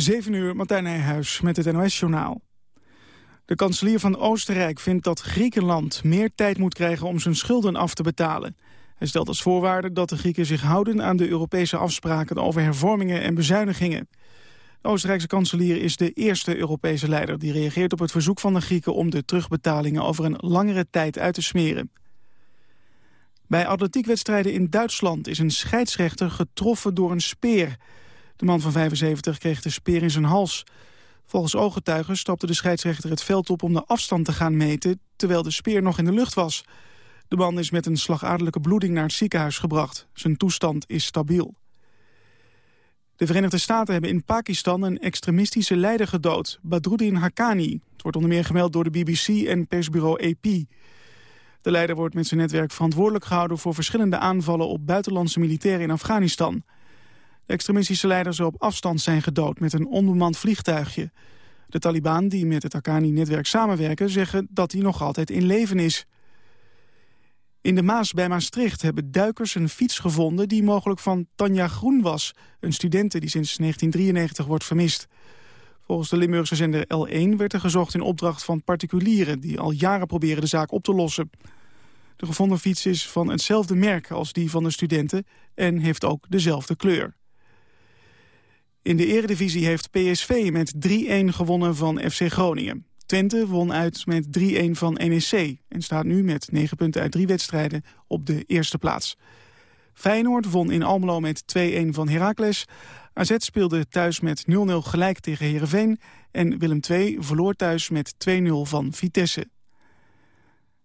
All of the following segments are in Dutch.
7 uur, Martijn Nijhuis met het NOS-journaal. De kanselier van Oostenrijk vindt dat Griekenland meer tijd moet krijgen om zijn schulden af te betalen. Hij stelt als voorwaarde dat de Grieken zich houden aan de Europese afspraken over hervormingen en bezuinigingen. De Oostenrijkse kanselier is de eerste Europese leider die reageert op het verzoek van de Grieken om de terugbetalingen over een langere tijd uit te smeren. Bij atletiekwedstrijden in Duitsland is een scheidsrechter getroffen door een speer. De man van 75 kreeg de speer in zijn hals. Volgens ooggetuigen stapte de scheidsrechter het veld op om de afstand te gaan meten... terwijl de speer nog in de lucht was. De man is met een slagadelijke bloeding naar het ziekenhuis gebracht. Zijn toestand is stabiel. De Verenigde Staten hebben in Pakistan een extremistische leider gedood, Badruddin Haqqani. Het wordt onder meer gemeld door de BBC en persbureau AP. De leider wordt met zijn netwerk verantwoordelijk gehouden voor verschillende aanvallen op buitenlandse militairen in Afghanistan. Extremistische leider zou op afstand zijn gedood met een onbemand vliegtuigje. De Taliban, die met het Haqqani-netwerk samenwerken, zeggen dat hij nog altijd in leven is. In de Maas bij Maastricht hebben duikers een fiets gevonden... die mogelijk van Tanja Groen was, een studente die sinds 1993 wordt vermist. Volgens de Limburgse zender L1 werd er gezocht in opdracht van particulieren... die al jaren proberen de zaak op te lossen. De gevonden fiets is van hetzelfde merk als die van de studenten... en heeft ook dezelfde kleur. In de eredivisie heeft PSV met 3-1 gewonnen van FC Groningen. Twente won uit met 3-1 van NEC en staat nu met 9 punten uit drie wedstrijden op de eerste plaats. Feyenoord won in Almelo met 2-1 van Heracles. AZ speelde thuis met 0-0 gelijk tegen Heerenveen. En Willem II verloor thuis met 2-0 van Vitesse.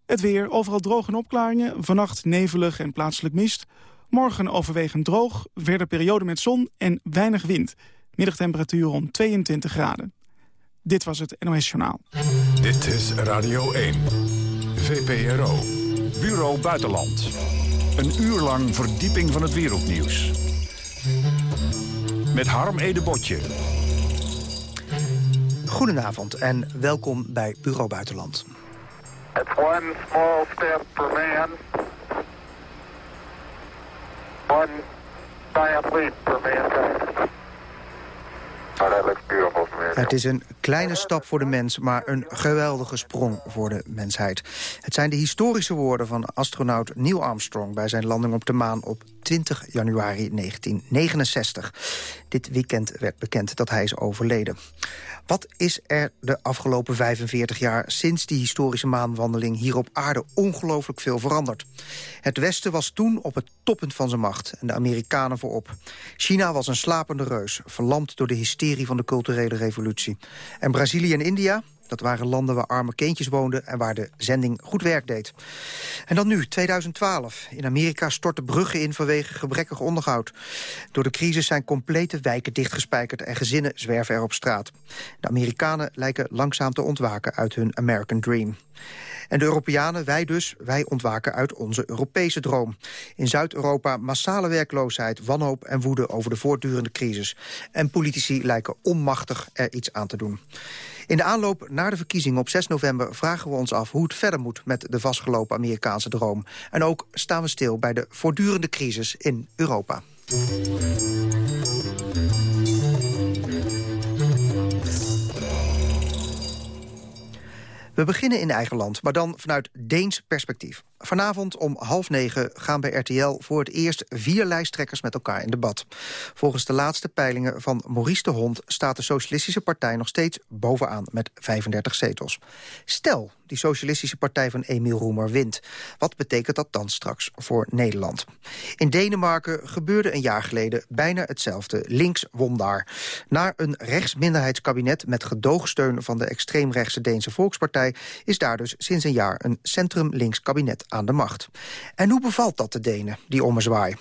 Het weer, overal droge opklaringen. Vannacht nevelig en plaatselijk mist. Morgen overwegend droog, verder periode met zon en weinig wind. Middagtemperatuur rond 22 graden. Dit was het NOS Journaal. Dit is Radio 1. VPRO. Bureau Buitenland. Een uur lang verdieping van het wereldnieuws. Met Harm Edebotje. Goedenavond en welkom bij Bureau Buitenland. It's one small step for man. One giant leap for mankind. Het is een kleine stap voor de mens, maar een geweldige sprong voor de mensheid. Het zijn de historische woorden van astronaut Neil Armstrong... bij zijn landing op de maan op 20 januari 1969. Dit weekend werd bekend dat hij is overleden. Wat is er de afgelopen 45 jaar sinds die historische maanwandeling hier op aarde ongelooflijk veel veranderd? Het Westen was toen op het toppunt van zijn macht en de Amerikanen voorop. China was een slapende reus, verlamd door de hysterie van de culturele revolutie. En Brazilië en India, dat waren landen waar arme kindjes woonden en waar de zending goed werk deed. En dan nu, 2012. In Amerika storten bruggen in vanwege gebrekkig onderhoud. Door de crisis zijn complete wijken dichtgespijkerd en gezinnen zwerven er op straat. De Amerikanen lijken langzaam te ontwaken uit hun American Dream. En de Europeanen, wij dus, wij ontwaken uit onze Europese droom. In Zuid-Europa massale werkloosheid, wanhoop en woede over de voortdurende crisis. En politici lijken onmachtig er iets aan te doen. In de aanloop naar de verkiezingen op 6 november vragen we ons af hoe het verder moet met de vastgelopen Amerikaanse droom. En ook staan we stil bij de voortdurende crisis in Europa. We beginnen in eigen land, maar dan vanuit Deens perspectief. Vanavond om half negen gaan bij RTL voor het eerst vier lijsttrekkers met elkaar in debat. Volgens de laatste peilingen van Maurice de Hond staat de Socialistische Partij nog steeds bovenaan met 35 zetels. Stel, die Socialistische Partij van Emiel Roemer wint. Wat betekent dat dan straks voor Nederland? In Denemarken gebeurde een jaar geleden bijna hetzelfde. Links won daar. Na een rechtsminderheidskabinet met gedoogsteun van de extreemrechtse Deense Volkspartij... is daar dus sinds een jaar een centrum-links kabinet aan de macht. En hoe bevalt dat de Denen, die ommezwaai?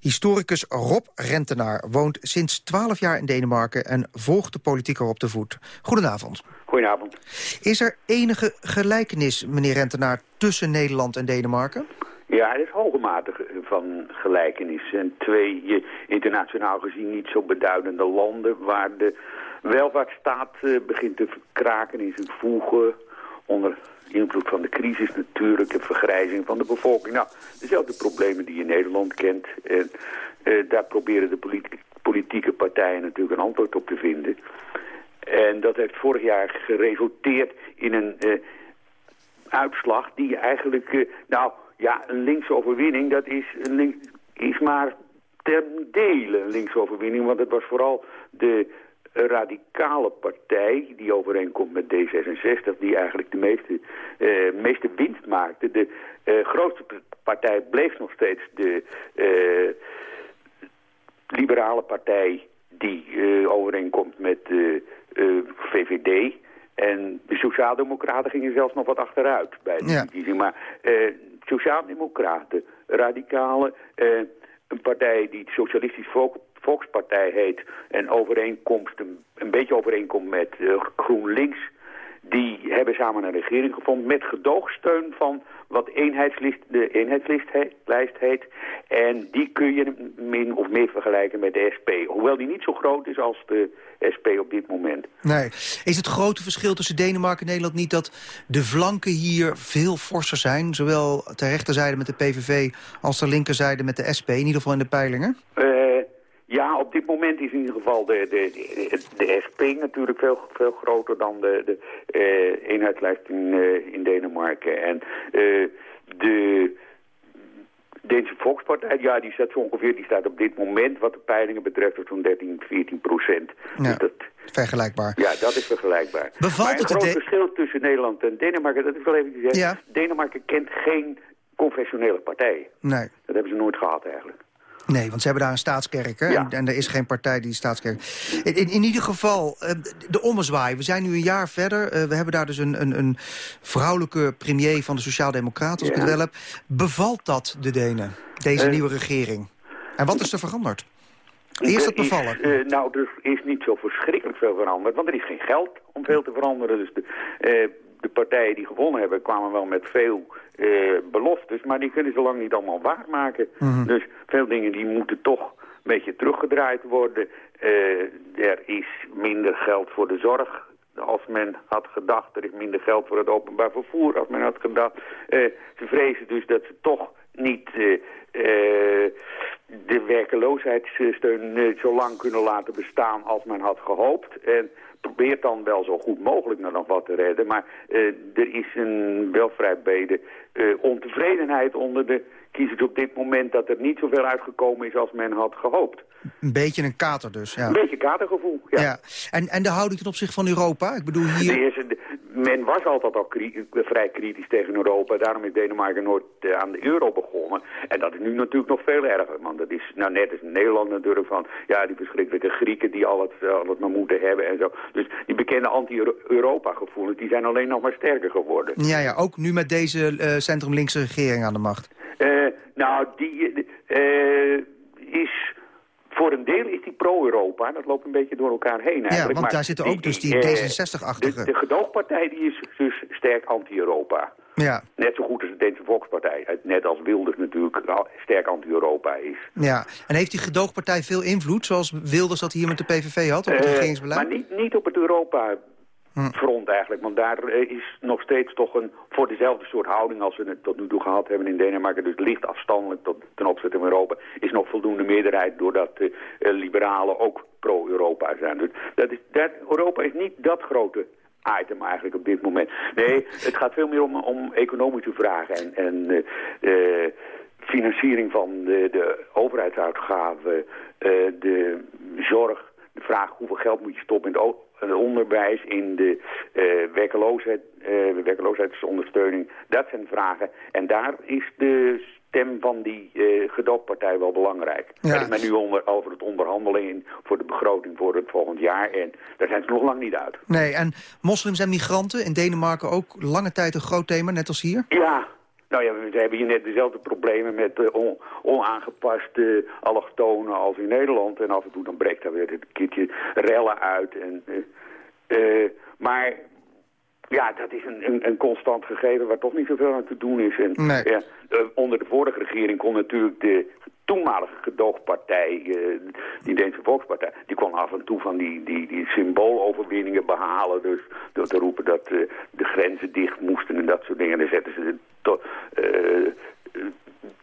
Historicus Rob Rentenaar woont sinds 12 jaar in Denemarken... en volgt de politiek op de voet. Goedenavond. Goedenavond. Is er enige gelijkenis, meneer Rentenaar, tussen Nederland en Denemarken? Ja, er is hoge mate van gelijkenis. En twee internationaal gezien niet zo beduidende landen... waar de welvaartsstaat uh, begint te verkraken in zijn voegen... onder invloed van de crisis natuurlijk, de vergrijzing van de bevolking. Nou, dezelfde problemen die je in Nederland kent. En uh, daar proberen de politieke partijen natuurlijk een antwoord op te vinden. En dat heeft vorig jaar geresulteerd in een uh, uitslag die eigenlijk... Uh, nou ja, een linkse overwinning, dat is, een is maar ten dele een linkse overwinning. Want het was vooral de radicale partij die overeenkomt met D66... die eigenlijk de meeste, uh, meeste winst maakte. De grootste partij bleef nog steeds de liberale partij die overeenkomt met de VVD. En de Sociaaldemocraten gingen zelfs nog wat achteruit bij de verkiezing. Maar Sociaaldemocraten, radicalen, uh, een partij die Socialistisch Volk, Volkspartij heet... en overeenkomst, een, beetje overeenkomt met uh, GroenLinks... die hebben samen een regering gevonden met gedoogsteun van wat eenheidslist, de eenheidslijst heet. En die kun je min of meer vergelijken met de SP. Hoewel die niet zo groot is als de SP op dit moment. Nee. Is het grote verschil tussen Denemarken en Nederland niet dat de flanken hier veel forser zijn? Zowel ter rechterzijde met de PVV als ter linkerzijde met de SP, in ieder geval in de peilingen? Uh, ja, op dit moment is in ieder geval de, de, de, de SP natuurlijk veel, veel groter dan de, de uh, eenheidslijst in, uh, in Denemarken. En uh, de Deense Volkspartij, ja, die staat zo ongeveer, die staat op dit moment, wat de peilingen betreft, op zo'n 13, 14 procent. Ja, dus dat, vergelijkbaar. Ja, dat is vergelijkbaar. Bevalt maar het een groot verschil tussen Nederland en Denemarken, dat is wel even gezegd. Ja. Denemarken kent geen confessionele partij. Nee. Dat hebben ze nooit gehad eigenlijk. Nee, want ze hebben daar een staatskerk hè? Ja. En, en er is geen partij die staatskerk... In, in, in ieder geval, uh, de ommezwaai. We zijn nu een jaar verder. Uh, we hebben daar dus een, een, een vrouwelijke premier van de Sociaaldemocraten, als Ja. ik het wel heb. Bevalt dat de Denen, deze Eh. nieuwe regering? En wat is er veranderd? Eerst het is, bevallen. eh, nou, er is niet zo verschrikkelijk veel veranderd, want er is geen geld om veel te veranderen. Dus de, eh, de partijen die gewonnen hebben kwamen wel met veel eh, beloftes, maar die kunnen ze lang niet allemaal waarmaken. Mhm. Dus veel dingen die moeten toch een beetje teruggedraaid worden. Eh, er is minder geld voor de zorg als men had gedacht. Er is minder geld voor het openbaar vervoer als men had gedacht. Eh, ze vrezen dus dat ze toch niet eh, eh, de werkeloosheidssteun eh, zo lang kunnen laten bestaan als men had gehoopt. En probeert dan wel zo goed mogelijk nog wat te redden. Maar er is een wel vrij brede ontevredenheid onder de kiezers op dit moment... dat er niet zoveel uitgekomen is als men had gehoopt. Een beetje een kater dus, ja. Een beetje katergevoel, ja. ja. En, en de houding ten opzichte van Europa? Ik bedoel hier... men was altijd al kri- vrij kritisch tegen Europa. Daarom is Denemarken nooit eh, aan de euro begonnen. En dat is nu natuurlijk nog veel erger. Want dat is nou net als Nederland natuurlijk van... ja, die verschrikkelijke Grieken die al het, al het maar moeten hebben en zo. Dus die bekende anti-Europa gevoelens... die zijn alleen nog maar sterker geworden. Ja, ja, ook nu met deze eh, centrum-linkse regering aan de macht. Eh, nou, die eh, is... Voor een deel is die pro-Europa. Dat loopt een beetje door elkaar heen eigenlijk. want Maar daar zitten ook dus die eh, D66-achtige. De, de gedoogpartij die is dus sterk anti-Europa. Ja, Net zo goed als de Deense Volkspartij. Net als Wilders natuurlijk sterk anti-Europa is. ja. En heeft die gedoogpartij veel invloed, zoals Wilders dat hier met de PVV had, op het Eh, regeringsbeleid? maar niet, niet op het Europa-front eigenlijk. Want daar eh, is nog steeds toch een... voor dezelfde soort houding als we het tot nu toe gehad hebben in Denemarken... dus licht afstandelijk tot, ten opzichte van Europa... is nog voldoende meerderheid doordat de eh, liberalen ook pro-Europa zijn. Dus dat is, dat, Europa is niet dat grote item eigenlijk op dit moment. Nee, het gaat veel meer om, om economische vragen en... en eh, eh, financiering van de, de overheidsuitgaven, eh, de zorg, de vraag hoeveel geld moet je stoppen in het onderwijs, in de eh, werkeloosheid, eh, de werkeloosheidsondersteuning. Dat zijn vragen. En daar is de stem van die eh gedoogpartij wel belangrijk. Ja. Is men nu onder, over het onderhandelen in voor de begroting voor het volgend jaar. En daar zijn ze nog lang niet uit. Nee, en moslims en migranten in Denemarken ook lange tijd een groot thema, net als hier? Ja, nou ja, we hebben hier net dezelfde problemen met eh, on, onaangepaste allochtonen als in Nederland. En af en toe dan breekt daar weer een keertje rellen uit. En, eh, eh, maar ja, dat is een, een, een constant gegeven waar toch niet zoveel aan te doen is. En, Nee. ja, eh, onder de vorige regering kon natuurlijk de toenmalige gedoogpartij, eh, die Deense Volkspartij, die kon af en toe van die, die, die symbooloverwinningen behalen. Dus door te roepen dat eh, de grenzen dicht moesten en dat soort dingen. Dan zetten ze de to-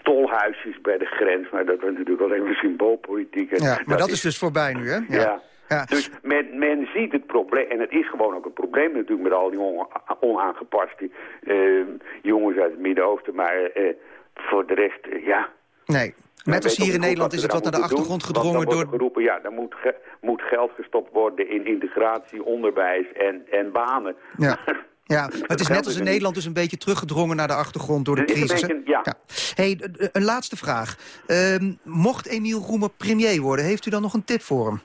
tolhuisjes bij de grens, maar dat was natuurlijk alleen maar symboolpolitiek. Ja, maar dat, is dus voorbij nu, hè? Ja. ja. Dus men, men ziet het probleem, en het is gewoon ook een probleem natuurlijk met al die on, onaangepaste uh, jongens uit het Midden-Oosten, maar uh, voor de rest, uh, ja... Nee, Net als hier in Nederland is het wat naar de achtergrond doen, gedrongen door... Geroepen, ja, er moet, ge moet geld gestopt worden in integratie, onderwijs en, en banen. Ja. Ja, maar het is net als in Nederland dus een beetje teruggedrongen naar de achtergrond door de crisis. Beetje, ja. ja. Hey, een laatste vraag. Uh, mocht Emiel Roemer premier worden, heeft u dan nog een tip voor hem?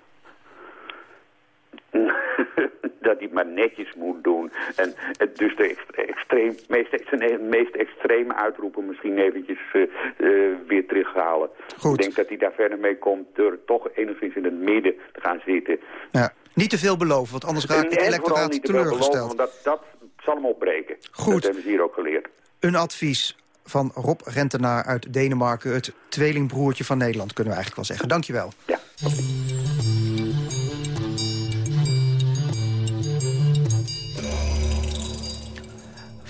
Dat hij maar netjes moet doen. En dus de extreem, meest, zijn meest extreme uitroepen misschien eventjes uh, uh, weer terughalen. Goed. Ik denk dat hij daar verder mee komt door toch enigszins in het midden te gaan zitten. Ja. Niet te veel beloven, want anders raakt het electoraat teleurgesteld. Beloven, want dat, dat zal hem opbreken. Goed. Dat hebben ze hier ook geleerd. Een advies van Rob Rentenaar uit Denemarken. Het tweelingbroertje van Nederland, kunnen we eigenlijk wel zeggen. Dankjewel. Ja.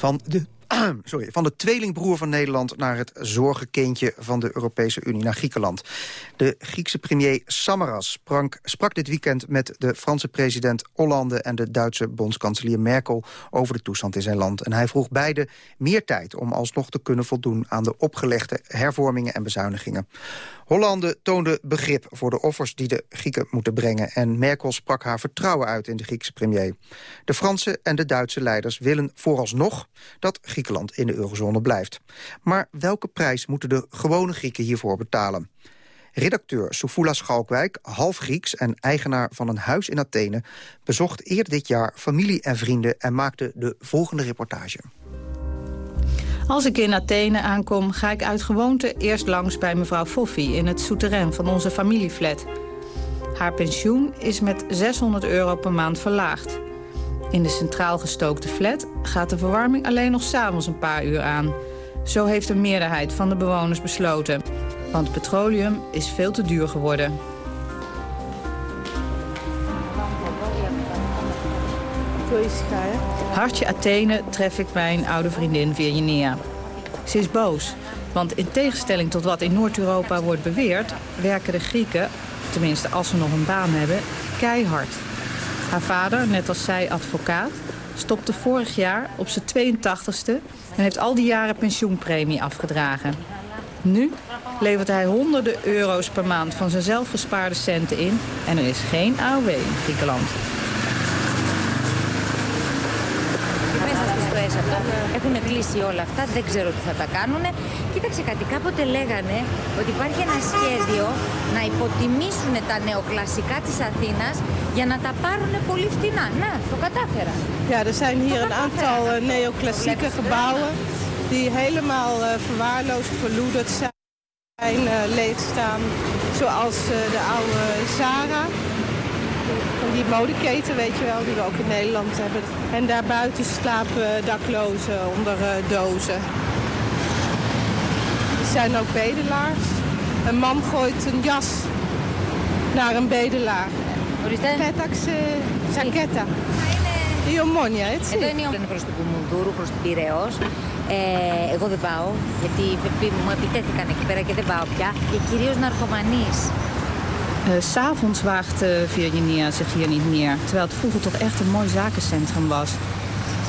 Van de sorry, van de tweelingbroer van Nederland naar het zorgenkindje van de Europese Unie, naar Griekenland. De Griekse premier Samaras sprak, sprak dit weekend met de Franse president Hollande en de Duitse bondskanselier Merkel over de toestand in zijn land. En hij vroeg beide meer tijd om alsnog te kunnen voldoen aan de opgelegde hervormingen en bezuinigingen. Hollande toonde begrip voor de offers die de Grieken moeten brengen... en Merkel sprak haar vertrouwen uit in de Griekse premier. De Franse en de Duitse leiders willen vooralsnog dat Griekenland in de eurozone blijft. Maar welke prijs moeten de gewone Grieken hiervoor betalen? Redacteur Soufula Schalkwijk, half Grieks en eigenaar van een huis in Athene... bezocht eerder dit jaar familie en vrienden en maakte de volgende reportage. Als ik in Athene aankom, ga ik uit gewoonte eerst langs bij mevrouw Foffi... in het souterrain van onze familieflat. Haar pensioen is met 600 euro per maand verlaagd. In de centraal gestookte flat gaat de verwarming alleen nog s'avonds een paar uur aan. Zo heeft een meerderheid van de bewoners besloten. Want petroleum is veel te duur geworden. Hartje Athene tref ik mijn oude vriendin Virginia. Ze is boos, want in tegenstelling tot wat in Noord-Europa wordt beweerd... werken de Grieken, tenminste als ze nog een baan hebben, keihard. Haar vader, net als zij advocaat, stopte vorig jaar op zijn 82ste... en heeft al die jaren pensioenpremie afgedragen. Nu levert hij honderden euro's per maand van zijn zelfgespaarde centen in... en er is geen AOW in Griekenland. Αυτό. Έχουν κλείσει όλα αυτά, δεν ξέρω τι θα τα κάνουν. Κοίταξε κάτι, κάποτε λέγανε ότι υπάρχει ένα σχέδιο να υποτιμήσουν τα νεοκλασικά της Αθήνας για να τα πάρουν πολύ φτηνά. Να, το κατάφερα. Ja, er zijn hier een aantal uh, neoclassieke gebouwen die helemaal uh, verwaarloosd, verloederd zijn, uh, leegstaan. Zoals de oude Zara van die modeketen, weet je wel, die we ook in Nederland hebben. En daarbuiten slapen daklozen onder uh, dozen. Er zijn ook bedelaars. Een man gooit een jas naar een bedelaar. Πέταξε ζακέτα. Η ομόνια, έτσι. Εδώ είναι η προς την Κουμουνδούρου, προς την Πυραιός. Ε, εγώ δεν πάω, γιατί μου επιτέθηκαν εκεί πέρα και δεν πάω πια. Και κυρίως ναρκωμανείς. S S'avonds waagt eh, Virginia zich hier niet meer. Terwijl het vroeger toch echt een mooi zakencentrum was.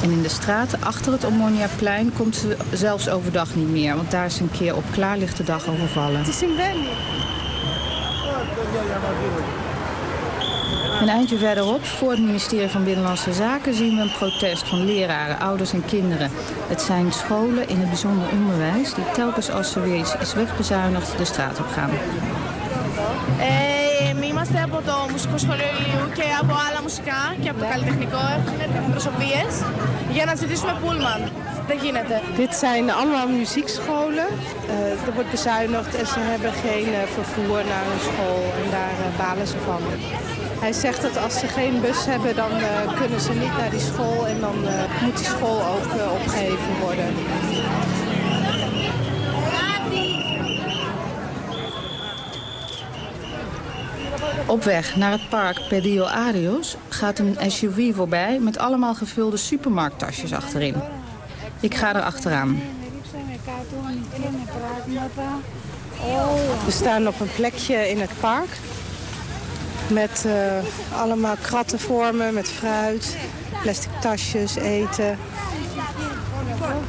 En in de straten achter het Ommoniaplein komt ze zelfs overdag niet meer. Want daar is een keer op klaarlichte dag overvallen. Het is een wending. Een eindje verderop, voor het ministerie van Binnenlandse Zaken, zien we een protest van leraren, ouders en kinderen. Het zijn scholen in het bijzonder onderwijs die telkens als ze weer iets is wegbezuinigd de straat op gaan. το Μουσικό Σχολείο Ηλίου και από άλλα μουσικά και από το καλλιτεχνικό έχουν αντιπροσωπείες για να ζητήσουμε πούλμαν. Δεν γίνεται. Dit zijn allemaal muziekscholen. Uh, er wordt bezuinigd en ze hebben geen uh, vervoer naar hun school en daar uh, balen ze van. Hij zegt dat als ze geen bus hebben, dan kunnen ze niet naar die school en dan moet die school ook opgeheven worden. Op weg naar het park Pedio Arios gaat een SUV voorbij met allemaal gevulde supermarkttasjes achterin. Ik ga er achteraan. We staan op een plekje in het park. Met uh, allemaal krattenvormen met fruit, plastic tasjes, eten.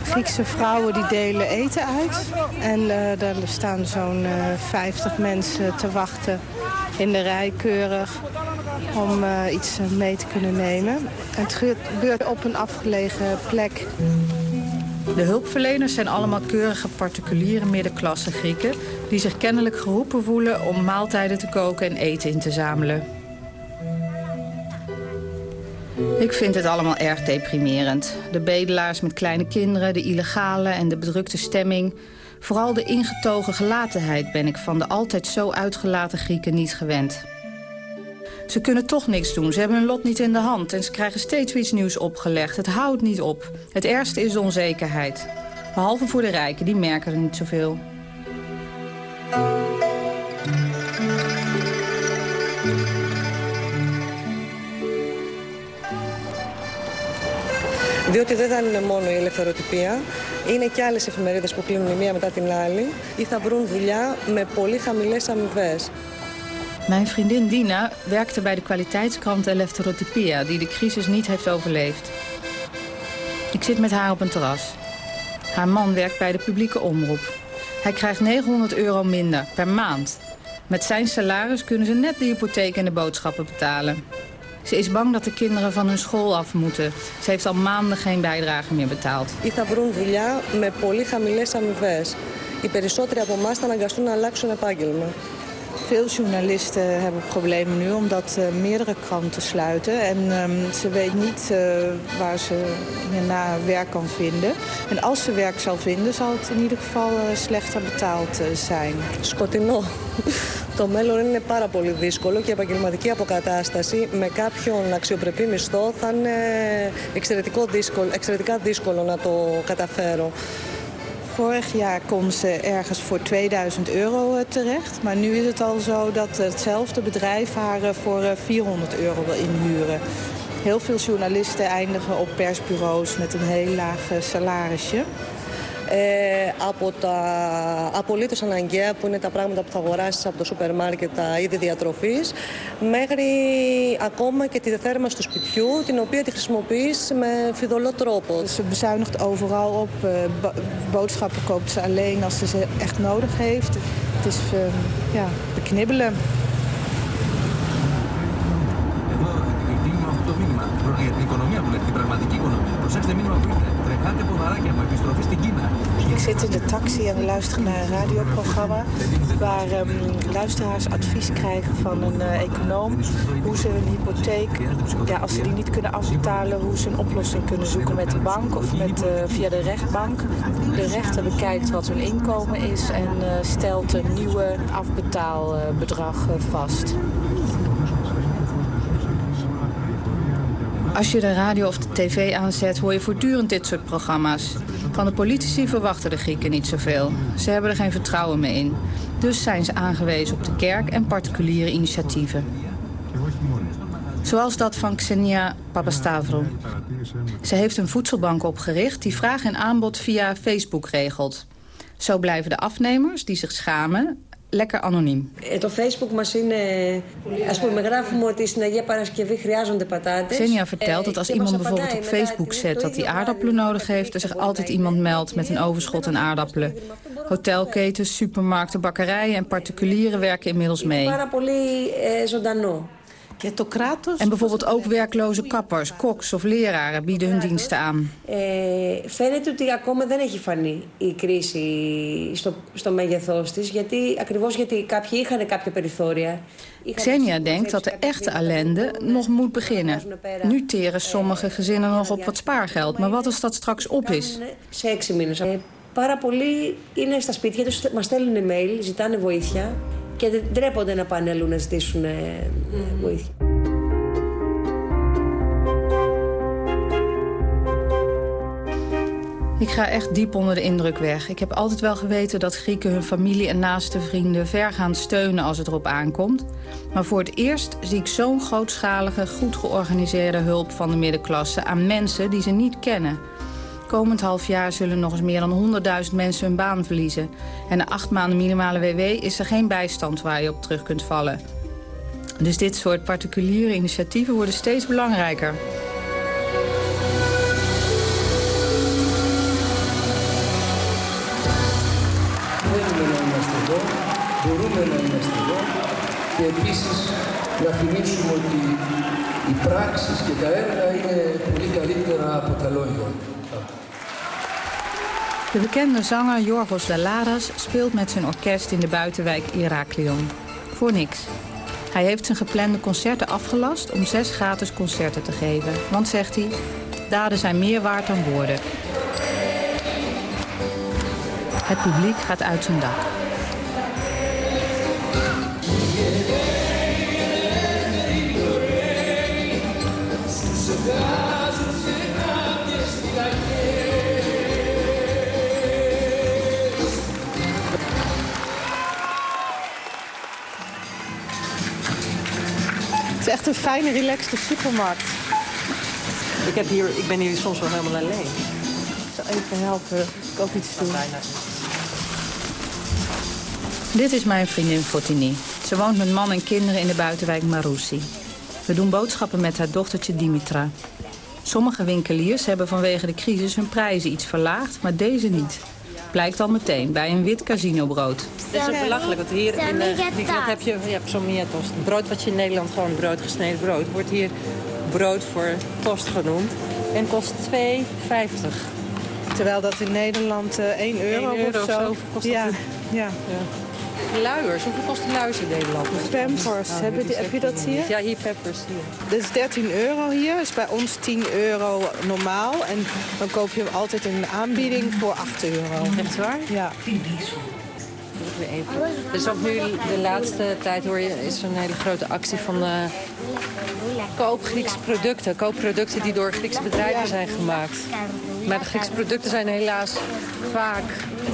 Griekse vrouwen die delen eten uit. En uh, daar staan zo'n uh, 50 mensen te wachten in de rij keurig om uh, iets mee te kunnen nemen. En het gebeurt op een afgelegen plek. De hulpverleners zijn allemaal keurige particuliere middenklasse Grieken... die zich kennelijk geroepen voelen om maaltijden te koken en eten in te zamelen. Ik vind het allemaal erg deprimerend. De bedelaars met kleine kinderen, de illegale en de bedrukte stemming. Vooral de ingetogen gelatenheid ben ik van de altijd zo uitgelaten Grieken niet gewend. Ze kunnen toch niks doen, ze hebben hun lot niet in de hand... en ze krijgen steeds iets nieuws opgelegd. Het houdt niet op. Het ergste is de onzekerheid. Behalve voor de rijken, die merken er niet zoveel. Διότι δεν θα είναι μόνο η ελευθεροτυπία, είναι και άλλες εφημερίδες που κλείνουν η μία μετά την άλλη ή θα βρουν δουλειά με πολύ χαμηλές αμοιβέ. Mijn vriendin Dina werkte bij de kwaliteitskrant Eleftherotypia... die de crisis niet heeft overleefd. Ik zit met haar op een terras. Haar man werkt bij de publieke omroep. Hij krijgt 900 euro minder per maand. Met zijn salaris kunnen ze net de hypotheek en de boodschappen betalen. Ze is bang dat de kinderen van hun school af moeten. Ze heeft al maanden geen bijdrage meer betaald. Ή θα βρουν δουλειά με πολύ χαμηλές αμοιβές. Οι περισσότεροι από εμάς θα αναγκαστούν να αλλάξουν επάγγελμα. Veel journalisten hebben problemen nu omdat uh, meerdere kranten sluiten. En um, ze weet niet uh, waar ze hierna werk kan vinden. En als ze werk zal vinden, zal het in ieder geval uh, slechter betaald zijn. Σκοτεινό. Το μέλλον είναι πάρα πολύ δύσκολο και η επαγγελματική αποκατάσταση με κάποιον αξιοπρεπή μισθό θα είναι εξαιρετικό δύσκολο, εξαιρετικά δύσκολο να το καταφέρω. Vorig jaar kon ze ergens voor 2000 euro terecht. Maar nu is het al zo dat hetzelfde bedrijf haar voor 400 euro wil inhuren. Heel veel journalisten eindigen op persbureaus met een heel laag salarisje. Ε, από τα απολύτως αναγκαία που είναι τα πράγματα που θα αγοράσεις από το σούπερ μάρκετ, τα είδη διατροφής, μέχρι ακόμα και τη δεθέρμανση του σπιτιού, την οποία τη χρησιμοποιείς με φιδωλό τρόπο. Ze bezuinigt overal op. Boodschappen koopt ze alleen als ze ze echt nodig heeft. Het is uh, ja, beknibbelen. Zit in de taxi en we luisteren naar een radioprogramma waar um, luisteraars advies krijgen van een uh, econoom hoe ze hun hypotheek, ja, als ze die niet kunnen afbetalen, hoe ze een oplossing kunnen zoeken met de bank of met, uh, via de rechtbank. De rechter bekijkt wat hun inkomen is en uh, stelt een nieuwe afbetaalbedrag vast. Als je de radio of de tv aanzet, hoor je voortdurend dit soort programma's. Van de politici verwachten de Grieken niet zoveel. Ze hebben er geen vertrouwen meer in. Dus zijn ze aangewezen op de kerk en particuliere initiatieven. Zoals dat van Xenia Papastavro. Ze heeft een voedselbank opgericht die vraag en aanbod via Facebook regelt. Zo blijven de afnemers, die zich schamen, lekker anoniem. Το Facebook μας είναι, ας πούμε, γράφουμε ότι στην Αγία Παρασκευή χρειάζονται πατάτες. Xenia vertelt dat als iemand bijvoorbeeld op Facebook zet dat hij aardappelen nodig heeft, er zich altijd iemand meldt met een overschot aan aardappelen. Hotelketens, supermarkten, bakkerijen en particulieren werken inmiddels mee. Πάρα πολύ ζωντανό. En bijvoorbeeld ook werkloze kappers, koks of leraren bieden hun diensten aan. Ε, φαίνεται ότι ακόμα δεν έχει φανεί η κρίση στο, στο μέγεθός της, γιατί, ακριβώς γιατί κάποιοι είχαν κάποια περιθώρια. Xenia denkt dat de echte ellende nog moet beginnen. Nu teren sommige gezinnen nog op wat spaargeld, maar wat als dat straks op is? Σε έξι μήνες. Πάρα πολλοί είναι στα σπίτια τους, μας στέλνουν email, ζητάνε βοήθεια και ντρέπονται να πάνε αλλού να ζητήσουν βοήθεια. Ik ga echt diep onder de indruk weg. Ik heb altijd wel geweten dat Grieken hun familie en naaste vrienden ver gaan steunen als het erop aankomt. Maar voor het eerst zie ik zo'n grootschalige, goed georganiseerde hulp van de middenklasse aan mensen die ze niet kennen. Komend half jaar zullen nog eens meer dan 100.000 mensen hun baan verliezen. En na acht maanden minimale WW is er geen bijstand waar je op terug kunt vallen. Dus dit soort particuliere initiatieven worden steeds belangrijker. μπορούμε να είμαστε εδώ και επίσης να θυμίσουμε ότι οι πράξεις και τα έργα είναι πολύ καλύτερα από τα λόγια. De bekende zanger Jorgos Dalaras speelt met zijn orkest in de buitenwijk Iraklion. Voor niks. Hij heeft zijn geplande concerten afgelast om zes gratis concerten te geven. Want, zegt hij, daden zijn meer waard dan woorden. Het publiek gaat uit zijn dak. Is echt een fijne, relaxte supermarkt. Ik, heb hier, ik ben hier soms wel helemaal alleen. Ik zal even helpen. Ik ook iets doen. Dit is mijn vriendin Fotini. Ze woont met man en kinderen in de buitenwijk Maroussi. We doen boodschappen met haar dochtertje Dimitra. Sommige winkeliers hebben vanwege de crisis hun prijzen iets verlaagd, maar deze niet. Blijkt al meteen bij een wit casinobrood. Dit is ook belachelijk, want hier in uh, Griekenland heb je, je hebt zo'n toast. Brood wat je in Nederland gewoon brood, gesneden brood, wordt hier brood voor tost genoemd. En kost 2,50. Terwijl dat in Nederland uh, 1 euro, 1 euro of zo. kost ja. dat. ja. Ja. Luiers, hoeveel kost een luiers in Nederland? Pampers, Ah, heb, je, heb je dat hier? Ja, hier peppers. Hier. Dit is 13 euro hier, is bij ons 10 euro normaal. En dan koop je hem altijd in een aanbieding voor 8 euro. Echt waar? Ja. Weer even. Dus ook nu de laatste tijd hoor je, is er een hele grote actie van koop Griekse producten. Koop producten die door Griekse bedrijven zijn gemaakt. Maar de Griekse producten zijn helaas vaak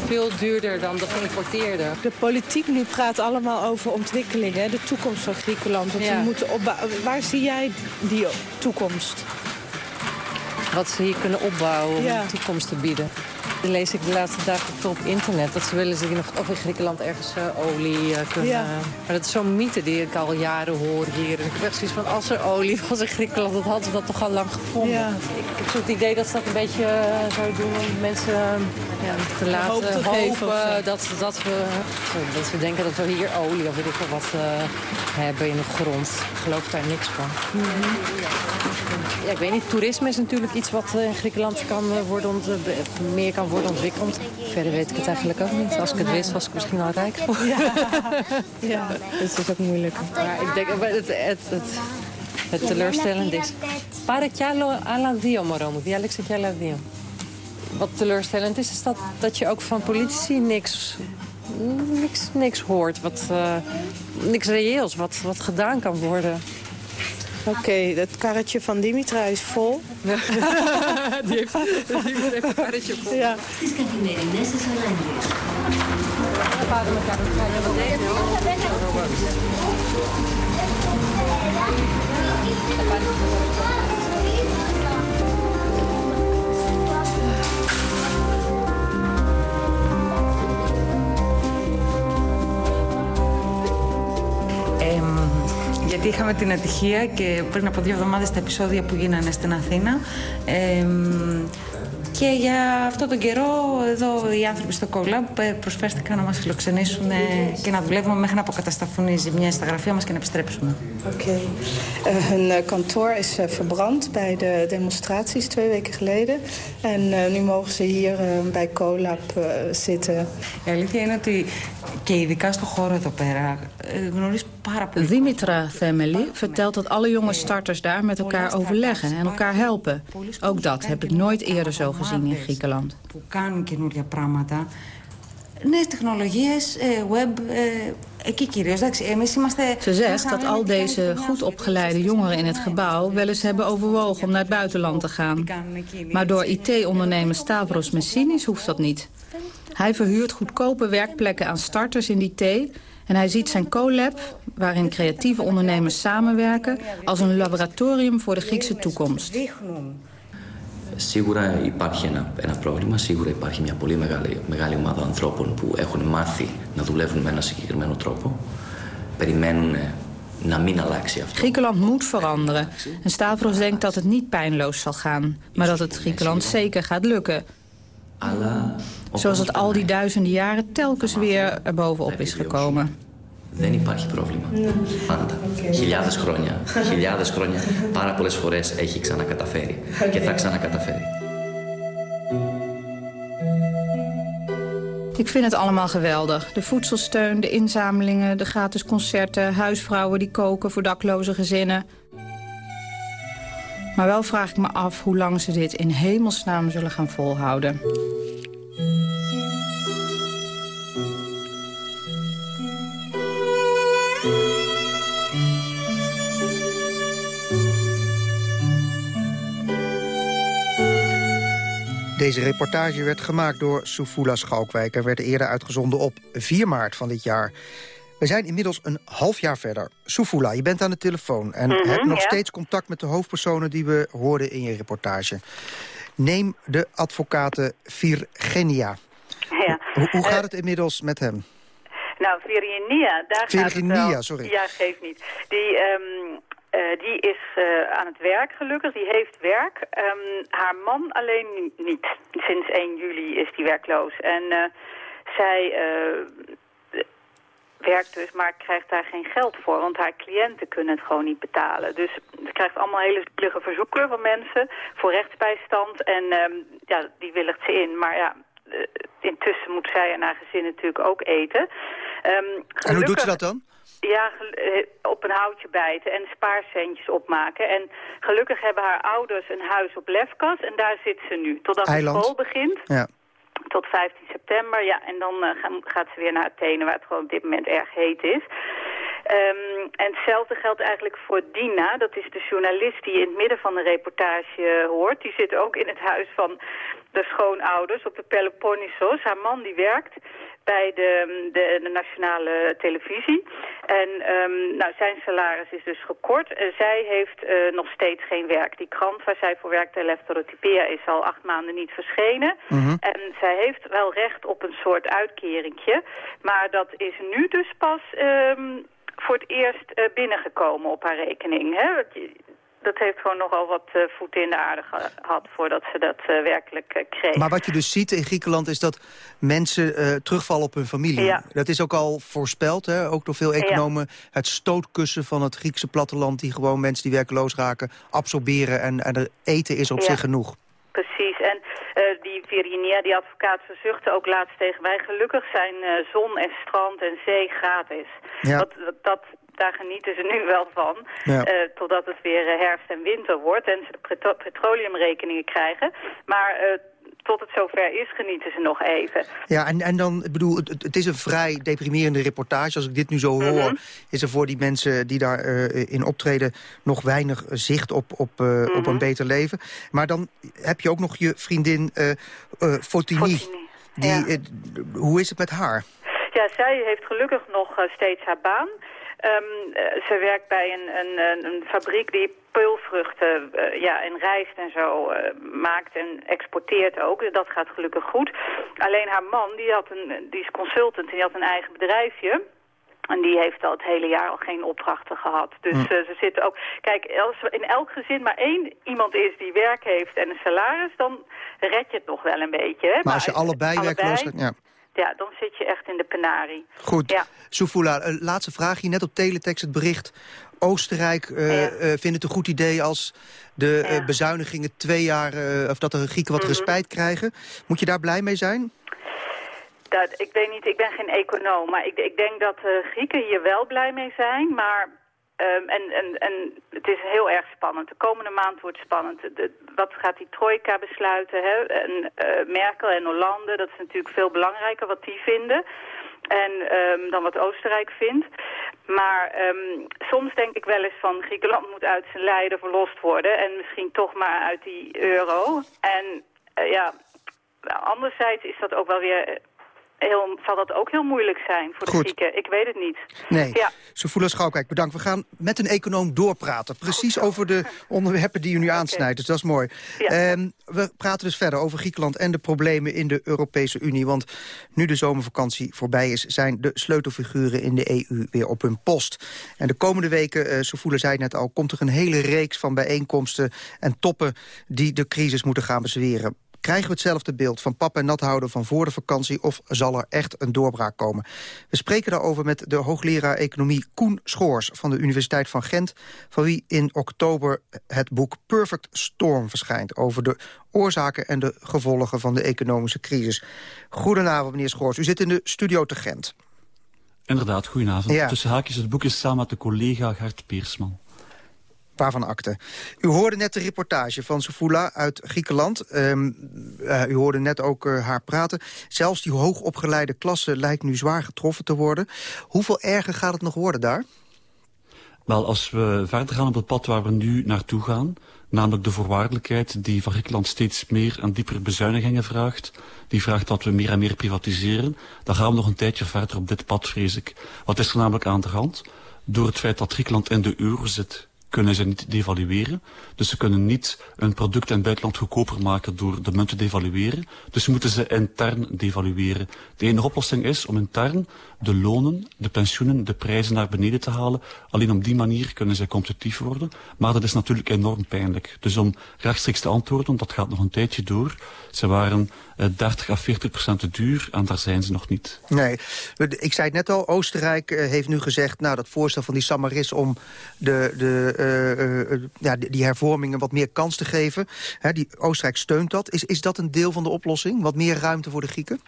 veel duurder dan de geïmporteerde. De politiek nu praat allemaal over ontwikkeling, hè? de toekomst van Griekenland. Dat Ja. we moeten. Waar zie jij die toekomst? Wat ze hier kunnen opbouwen om Ja. een toekomst te bieden. Dat lees ik de laatste dagen veel op internet. Dat ze willen zien of, of in Griekenland ergens eh, olie eh, kunnen... Ja. Maar dat is zo'n mythe die ik al jaren hoor hier. En ik heb zoiets van, als er olie was in Griekenland... dan hadden ze dat toch al lang gevonden. Ja. Ik, heb zo het idee dat ze dat een beetje eh, zouden doen... om mensen ja, te laten hoop te hopen geven dat, dat, we, dat we denken dat we hier olie of weet ik veel wat hebben in de grond. Ik geloof daar niks van. Ja, ik weet niet, toerisme is natuurlijk iets wat in Griekenland kan, worden eh, meer kan worden ontwikkeld. Verder weet ik het eigenlijk ook niet. Als ik het wist, was ik misschien al rijk. Ja, ja. dat is ook moeilijk. Maar ik denk, eh, het, het, het, het teleurstellend is. Πάρε κι άλλο, άλλα δύο, μωρό μου. Διάλεξε κι άλλα δύο. Wat teleurstellend is, is dat, dat je ook van politici niks, niks, niks hoort. Wat, eh, niks reëels, wat, wat gedaan kan worden. Oké, okay, dat karretje van Dimitra is vol. die heeft, die een karretje vol. Ja. ja. Γιατί είχαμε την ατυχία και πριν από δύο εβδομάδες τα επεισόδια που γίνανε στην Αθήνα εμ, και για αυτόν τον καιρό εδώ οι άνθρωποι στο Collab ε, προσφέρθηκαν να μας φιλοξενήσουν ε, και να δουλεύουμε μέχρι να αποκατασταθούν οι ζημιές στα γραφεία μας και να επιστρέψουμε. Oké. Eh, hun eh, kantoor is eh, verbrand bij de demonstraties twee weken geleden. En eh, nu mogen ze hier eh, bij Colab eh, zitten. Η αλήθεια είναι ότι και ειδικά στο χώρο εδώ πέρα ε, γνωρίζεις πάρα πολύ. Dimitra Themeli vertelt dat alle jonge starters daar met elkaar overleggen en elkaar helpen. Ook dat heb ik nooit eerder zo gezien gezien in Griekenland. Ze zegt dat al deze goed opgeleide jongeren in het gebouw wel eens hebben overwogen om naar het buitenland te gaan. Maar door IT-ondernemer Stavros Messinis hoeft dat niet. Hij verhuurt goedkope werkplekken aan starters in IT en hij ziet zijn collab, waarin creatieve ondernemers samenwerken, als een laboratorium voor de Griekse toekomst. Δείχνουν Σίγουρα υπάρχει ένα, ένα πρόβλημα, σίγουρα υπάρχει μια πολύ μεγάλη, μεγάλη ομάδα ανθρώπων που έχουν μάθει να δουλεύουν με ένα συγκεκριμένο τρόπο. Περιμένουν να μην αλλάξει αυτό. Griekenland moet veranderen. En Stavros denkt dat het niet pijnloos zal gaan, maar dat het Griekenland zeker gaat lukken. Αλλά Zoals het al die duizenden jaren telkens weer erbovenop is gekomen. δεν υπάρχει πρόβλημα. Πάντα. Χιλιάδες χρόνια. Χιλιάδες χρόνια. Πάρα πολλές φορές έχει ξανακαταφέρει. Και θα ξανακαταφέρει. Ik vind het allemaal geweldig. De voedselsteun, de inzamelingen, de gratis concerten... huisvrouwen die koken voor dakloze gezinnen. Maar wel vraag ik me af hoe lang ze dit in hemelsnaam zullen gaan volhouden. Deze reportage werd gemaakt door Soufula Schalkwijk... en werd eerder uitgezonden op 4 maart van dit jaar. We zijn inmiddels een half jaar verder. Soufula, je bent aan de telefoon en Mhm, hebt nog ja. steeds contact met de hoofdpersonen... die we hoorden in je reportage. Neem de advocate Virginia. Ja. Hoe, hoe Eh, gaat het inmiddels met hem? Nou, Virginia, daar gaat het Virginia, wel. sorry. Ja, geeft niet. Die, ehm, eh, die is eh, aan het werk gelukkig, die heeft werk. Ehm, haar man alleen ni- niet. Sinds 1 juli is die werkloos. En eh, zij werkt dus, maar krijgt daar geen geld voor. Want haar cliënten kunnen het gewoon niet betalen. Dus ze krijgt allemaal hele zielige verzoeken van mensen voor rechtsbijstand. En ehm, ja, die willigt ze in. Maar ja, intussen moet zij en haar gezin natuurlijk ook eten. Ehm, En hoe doet ze dat dan? Ja, eh, op een houtje bijten en spaarcentjes opmaken. En gelukkig hebben haar ouders een huis op Lefkas en daar zit ze nu. Totdat Eiland. de school begint, Ja. tot 15 september. Ja, en dan eh, gaat ze weer naar Athene, waar het gewoon op dit moment erg heet is. Ehm, en hetzelfde geldt eigenlijk voor Dina. Dat is de journalist die in het midden van de reportage hoort. Die zit ook in het huis van de schoonouders op de Peloponnesos. Haar man die werkt bij de, de, de nationale televisie. En ehm, nou, zijn salaris is dus gekort. En zij heeft eh, nog steeds geen werk. Die krant waar zij voor werkt, Electrotipia, is al acht maanden niet verschenen. En zij heeft wel recht op een soort uitkeringje. Maar dat is nu dus pas ehm, voor het eerst eh, binnengekomen op haar rekening. Hè? Dat heeft gewoon nogal wat eh, voeten in de aarde gehad voordat ze dat eh, werkelijk kreeg. Maar wat je dus ziet in Griekenland is dat mensen terugvallen op hun familie. Ja. Dat is ook al voorspeld, hè? ook door veel economen. Het stootkussen van het Griekse platteland... die gewoon mensen die werkeloos raken absorberen... en, en er eten is op Ja. zich genoeg. Precies. Eh, die Virginia, die advocaat, verzuchtte ook laatst tegen mij... gelukkig zijn eh, zon en strand en zee gratis. Ja. Dat, dat, daar genieten ze nu wel van. Ja. eh, totdat het weer herfst en winter wordt en ze de petro- petroleumrekeningen krijgen. Maar eh, tot het zover is, genieten ze nog even. Ja, en, en dan, ik bedoel, het, het is een vrij deprimerende reportage. Als ik dit nu zo Mhm. hoor, is er voor die mensen die daar eh, in optreden... nog weinig zicht op, op, eh, Mhm. op een beter leven. Maar dan heb je ook nog je vriendin eh eh, Fotini. Die, ja. eh, hoe is het met haar? Ja, zij heeft gelukkig nog eh, steeds haar baan. Ehm, eh, ze werkt bij een, een, fabriek die peulvruchten eh, ja, en rijst en zo eh, maakt en exporteert ook. Dat gaat gelukkig goed. Alleen haar man, die, had een, die is consultant en die had een eigen bedrijfje. En die heeft al het hele jaar al geen opdrachten gehad. Dus Hm. ze zitten ook... Kijk, als er in elk gezin maar één iemand is die werk heeft en een salaris... dan red je het nog wel een beetje. Hè? Maar als je allebei, werkloos bent... Ja. Ja, dan zit je echt in de penarie. Goed. Ja. Soufula, een laatste vraag hier. Net op teletext het bericht. Oostenrijk eh, eh, vindt het een goed idee als de eh, bezuinigingen twee jaar... eh, of dat de Grieken wat Mhm. respijt krijgen. Moet je daar blij mee zijn? Dat, ik weet niet, ik ben geen econoom, maar ik, ik denk dat de Grieken hier wel blij mee zijn. Maar ehm, en, en, en het is heel erg spannend. De komende maand wordt spannend. De, wat gaat die trojka besluiten? Hè? En, eh, Merkel en Hollande, dat is natuurlijk veel belangrijker wat die vinden. En ehm, dan wat Oostenrijk vindt. Maar ehm, soms denk ik wel eens van Griekenland moet uit zijn lijden verlost worden. En misschien toch maar uit die euro. En eh, ja, anderzijds is dat ook wel weer... heel, zal dat ook heel moeilijk zijn voor de Goed. Grieken. Ik weet het niet. Nee, Ja. Sofoula Schouwkijk, bedankt. We gaan met een econoom doorpraten. Precies over de onderwerpen die u nu aansnijdt. Dus dat is mooi. Ehm, we praten dus verder over Griekenland en de problemen in de Europese Unie. Want nu de zomervakantie voorbij is... zijn de sleutelfiguren in de EU weer op hun post. En de komende weken, eh Sofoula zei het net al... komt er een hele reeks van bijeenkomsten en toppen... die de crisis moeten gaan bezweren. Krijgen we hetzelfde beeld van pap en nat houden van voor de vakantie... of zal er echt een doorbraak komen? We spreken daarover met de hoogleraar economie Koen Schoors... van de Universiteit van Gent... van wie in oktober het boek Perfect Storm verschijnt... over de oorzaken en de gevolgen van de economische crisis. Goedenavond, meneer Schoors. U zit in de studio te Gent. Inderdaad, goedenavond. Ja. Tussen haakjes, het boek is samen met de collega Gert Peersman. Waarvan akte. U hoorde net de reportage van Sofoula uit Griekenland. Ehm, eh, u hoorde net ook eh, haar praten. Zelfs die hoogopgeleide klasse lijkt nu zwaar getroffen te worden. Hoeveel erger gaat het nog worden daar? Wel, als we verder gaan op het pad waar we nu naartoe gaan... namelijk de voorwaardelijkheid die van Griekenland steeds meer en dieper bezuinigingen vraagt... die vraagt dat we meer en meer privatiseren... dan gaan we nog een tijdje verder op dit pad, vrees ik. Wat is er namelijk aan de hand? Door het feit dat Griekenland in de euro zit kunnen ze niet devalueren. Dus ze kunnen niet een product in het buitenland goedkoper maken door de munt te devalueren. Dus moeten ze intern devalueren. De enige oplossing is om intern de lonen, de pensioenen, de prijzen naar beneden te halen. Alleen op die manier kunnen ze competitief worden. Maar dat is natuurlijk enorm pijnlijk. Dus om rechtstreeks te antwoorden, dat gaat nog een tijdje door. Ze waren 30 à 40 procent te duur en daar zijn ze nog niet. Nee, ik zei het net al, Oostenrijk eh, heeft nu gezegd... nou, dat voorstel van die Samaris om de, de, eh, eh, ja, die hervormingen wat meer kans te geven. Hè, die, Oostenrijk steunt dat. Is, is dat een deel van de oplossing? Wat meer ruimte voor de Grieken?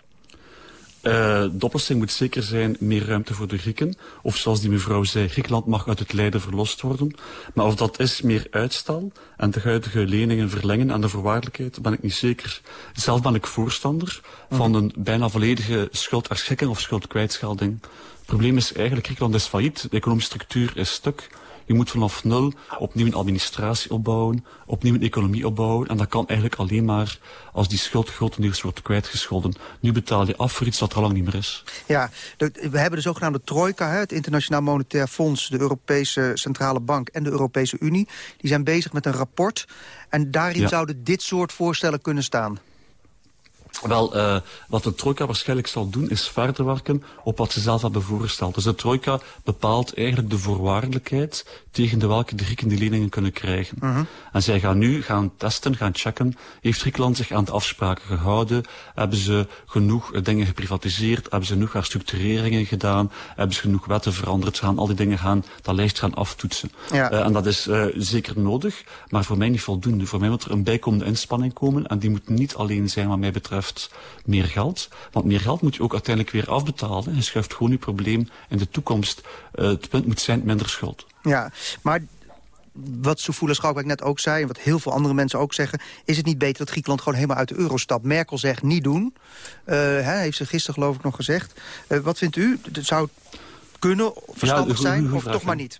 Uh, de oplossing moet zeker zijn meer ruimte voor de Grieken. Of zoals die mevrouw zei, Griekenland mag uit het lijden verlost worden. Maar of dat is meer uitstel en de huidige leningen verlengen aan de voorwaardelijkheid, ben ik niet zeker. Zelf ben ik voorstander van een bijna volledige schulderschikking of schuldkwijtschelding. Het probleem is eigenlijk, Griekenland is failliet, de economische structuur is stuk. Je moet vanaf nul opnieuw een administratie opbouwen, opnieuw een economie opbouwen. En dat kan eigenlijk alleen maar als die schuld grotendeels wordt kwijtgescholden. Nu betaal je af voor iets dat er al lang niet meer is. Ja, we hebben de zogenaamde trojka, het Internationaal Monetair Fonds... de Europese Centrale Bank en de Europese Unie. Die zijn bezig met een rapport. En daarin Ja. zouden dit soort voorstellen kunnen staan. Wel, uh, wat de trojka waarschijnlijk zal doen, is verder werken op wat ze zelf hebben voorgesteld. Dus de trojka bepaalt eigenlijk de voorwaardelijkheid tegen de welke de Grieken die leningen kunnen krijgen. Mhm. En zij gaan nu gaan testen, gaan checken, heeft Griekenland zich aan de afspraken gehouden? Hebben ze genoeg uh, dingen geprivatiseerd? Hebben ze genoeg herstructureringen gedaan? Hebben ze genoeg wetten veranderd? Ze gaan al die dingen gaan, dat lijst gaan aftoetsen. Ja. Uh, en dat is zeker nodig, maar voor mij niet voldoende. Voor mij moet er een bijkomende inspanning komen en die moet niet alleen zijn wat mij betreft meer geld. Want meer geld moet je ook uiteindelijk weer afbetalen. Je schuift gewoon je probleem in de toekomst. Uh, het punt moet zijn minder schuld. Ja, maar wat Sofoula Schalkwijk net ook zei... en wat heel veel andere mensen ook zeggen... is het niet beter dat Griekenland gewoon helemaal uit de euro stapt? Merkel zegt niet doen. Uh, heeft ze gisteren geloof ik nog gezegd. Uh, wat vindt u? Zou het kunnen verstandig ja, zijn of toch maar niet?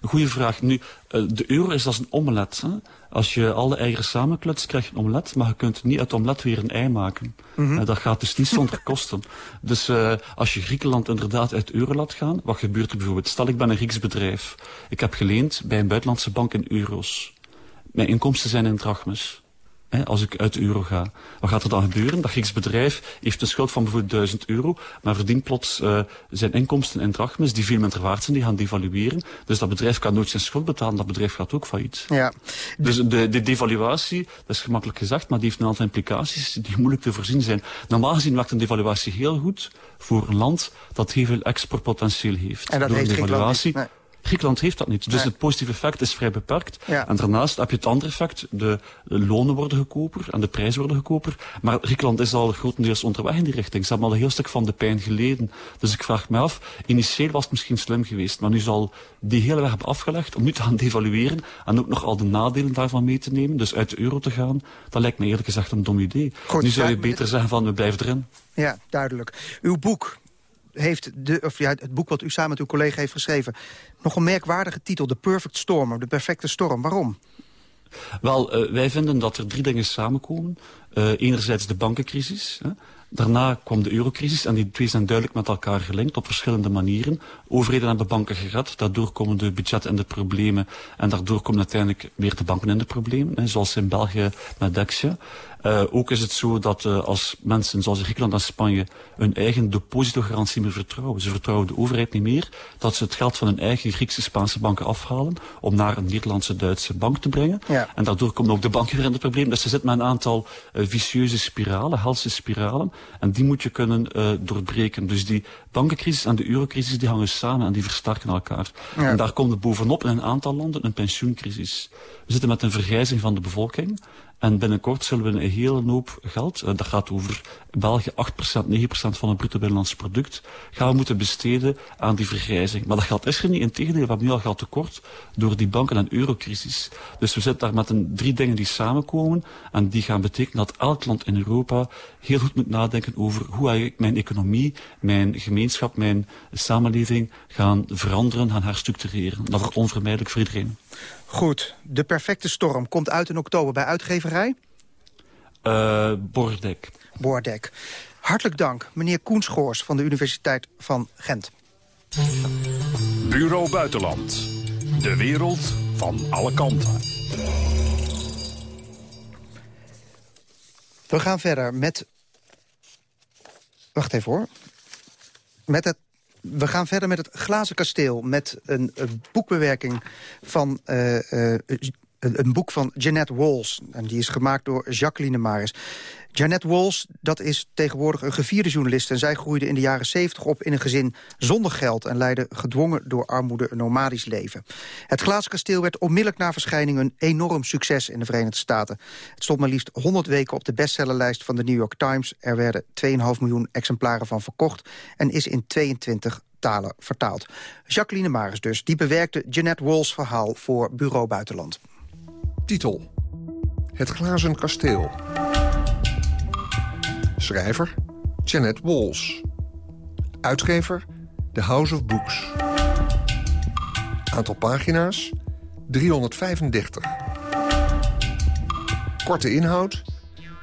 Een goede vraag. Nu, uh, de euro is als een omelet. Hè? Als je alle eieren samenklutst, krijg je een omelet. Maar je kunt niet uit omelet weer een ei maken. Mm -hmm. uh, dat gaat dus niet zonder kosten. Dus uh, als je Griekenland inderdaad uit euro laat gaan... Wat gebeurt er bijvoorbeeld? Stel, ik ben een Grieks bedrijf. Ik heb geleend bij een buitenlandse bank in euro's. Mijn inkomsten zijn in drachmes. Hè, als ik uit de euro ga. Wat gaat er dan gebeuren? Dat Grieks bedrijf heeft een schuld van bijvoorbeeld 1000 euro, maar verdient plots uh, zijn inkomsten in drachmes die veel minder waard zijn, die gaan devalueren. Dus dat bedrijf kan nooit zijn schuld betalen, dat bedrijf gaat ook failliet. Ja. Dus de, de devaluatie, dat is gemakkelijk gezegd, maar die heeft een aantal implicaties die moeilijk te voorzien zijn. Normaal gezien werkt een devaluatie heel goed voor een land dat heel veel exportpotentieel heeft. En dat Door heeft een devaluatie. Griekenland heeft dat niet. Dus Nee. het positieve effect is vrij beperkt. Ja. En daarnaast heb je het andere effect. De lonen worden goedkoper en de prijzen worden goedkoper. Maar Griekenland is al grotendeels onderweg in die richting. Ze hebben al een heel stuk van de pijn geleden. Dus ik vraag me af, initieel was het misschien slim geweest. Maar nu zal die hele weg hebben afgelegd om nu te gaan devalueren. En ook nog al de nadelen daarvan mee te nemen. Dus uit de euro te gaan. Dat lijkt me eerlijk gezegd een dom idee. Goed, nu zou je beter zeggen van we blijven erin. Ja, duidelijk. Uw boek heeft de, of ja, het boek wat u samen met uw collega heeft geschreven... nog een merkwaardige titel, The Perfect Storm, de perfecte storm. Waarom? Wel, uh, wij vinden dat er drie dingen samenkomen. Uh, enerzijds de bankencrisis. Hè. Daarna kwam de eurocrisis en die twee zijn duidelijk met elkaar gelinkt op verschillende manieren. Overheden hebben banken gered, daardoor komen de budgetten in de problemen en daardoor komen uiteindelijk weer de banken in de problemen, hè, zoals in België met Dexia. Uh, ook is het zo dat uh, als mensen zoals in Griekenland en Spanje hun eigen depositogarantie meer vertrouwen. Ze vertrouwen de overheid niet meer dat ze het geld van hun eigen Griekse Spaanse banken afhalen om naar een Nederlandse Duitse bank te brengen. Ja. En daardoor komen ook de banken weer in het probleem. Dus ze zitten met een aantal uh, vicieuze spiralen, helse spiralen. En die moet je kunnen doorbreken. Dus die bankencrisis en de eurocrisis die hangen samen en die versterken elkaar. Ja. En daar komt er bovenop in een aantal landen een pensioencrisis. We zitten met een vergrijzing van de bevolking. En binnenkort zullen we een hele hoop geld, dat gaat over België 8%, 9% van het bruto binnenlands product, gaan we moeten besteden aan die vergrijzing. Maar dat geld is er niet. Integendeel, we hebben nu al geld tekort door die banken- en eurocrisis. Dus we zitten daar met een, drie dingen die samenkomen en die gaan betekenen dat elk land in Europa heel goed moet nadenken over hoe ik mijn economie, mijn gemeenschap, mijn samenleving gaan veranderen, gaan herstructureren. Dat wordt onvermijdelijk voor iedereen. Goed, De Perfecte Storm komt uit in oktober bij uitgeverij? Uh, Bordek. Bordek. Hartelijk dank, meneer Koenschoors van de Universiteit van Gent. Bureau Buitenland. De wereld van alle kanten. We gaan verder met... Wacht even hoor. Met het we gaan verder met het Glazen Kasteel. Met een, boekbewerking van... Uh, uh, een boek van Jeanette Walls. En die is gemaakt door Jacqueline Maris. Jeanette Walls, dat is tegenwoordig een gevierde journalist... en zij groeide in de jaren 70 op in een gezin zonder geld... en leidde gedwongen door armoede een nomadisch leven. Het Glazen Kasteel werd onmiddellijk na verschijning... een enorm succes in de Verenigde Staten. Het stond maar liefst 100 weken op de bestsellerlijst van de New York Times. Er werden 2,5 miljoen exemplaren van verkocht... en is in 22 talen vertaald. Jacqueline Maris dus, die bewerkte Jeanette Walls verhaal voor Bureau Buitenland. Titel. Het Glazen Kasteel. Schrijver. Jeanette Walls. Uitgever. The House of Books. Aantal pagina's. 335. Korte inhoud.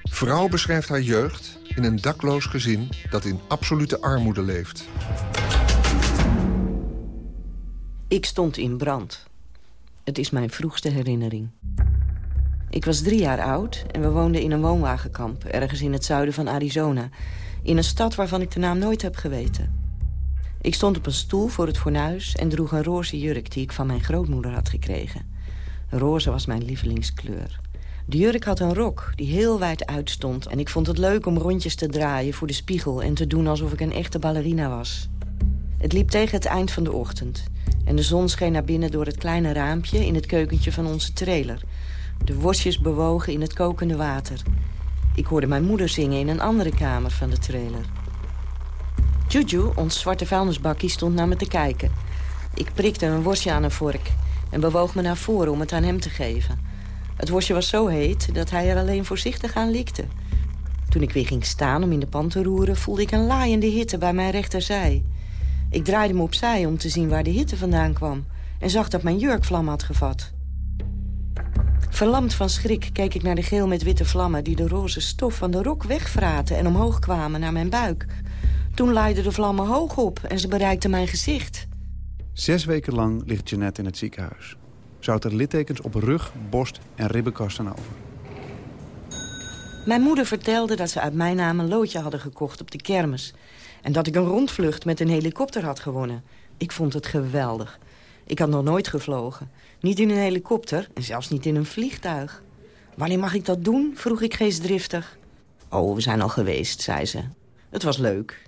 Vrouw beschrijft haar jeugd in een dakloos gezin dat in absolute armoede leeft. Ik stond in brand. Het is mijn vroegste herinnering. Ik was drie jaar oud en we woonden in een woonwagenkamp... ergens in het zuiden van Arizona. In een stad waarvan ik de naam nooit heb geweten. Ik stond op een stoel voor het fornuis... en droeg een roze jurk die ik van mijn grootmoeder had gekregen. Roze was mijn lievelingskleur. De jurk had een rok die heel wijd uitstond... en ik vond het leuk om rondjes te draaien voor de spiegel... en te doen alsof ik een echte ballerina was. Het liep tegen het eind van de ochtend... en de zon scheen naar binnen door het kleine raampje... in het keukentje van onze trailer... De worstjes bewogen in het kokende water. Ik hoorde mijn moeder zingen in een andere kamer van de trailer. Juju, ons zwarte vuilnisbakkie, stond naar me te kijken. Ik prikte een worstje aan een vork en bewoog me naar voren om het aan hem te geven. Het worstje was zo heet dat hij er alleen voorzichtig aan likte. Toen ik weer ging staan om in de pan te roeren... voelde ik een laaiende hitte bij mijn rechterzij. Ik draaide me opzij om te zien waar de hitte vandaan kwam... en zag dat mijn jurk vlam had gevat. Verlamd van schrik keek ik naar de geel met witte vlammen... die de roze stof van de rok wegvraten en omhoog kwamen naar mijn buik. Toen laaiden de vlammen hoog op en ze bereikten mijn gezicht. Zes weken lang ligt Jeannette in het ziekenhuis. Ze houdt er littekens op rug, borst en ribbenkasten over. Mijn moeder vertelde dat ze uit mijn naam een loodje hadden gekocht op de kermis. En dat ik een rondvlucht met een helikopter had gewonnen. Ik vond het geweldig. Ik had nog nooit gevlogen. Niet in een helikopter en zelfs niet in een vliegtuig. Wanneer mag ik dat doen? vroeg ik geestdriftig. Oh, we zijn al geweest, zei ze. Het was leuk.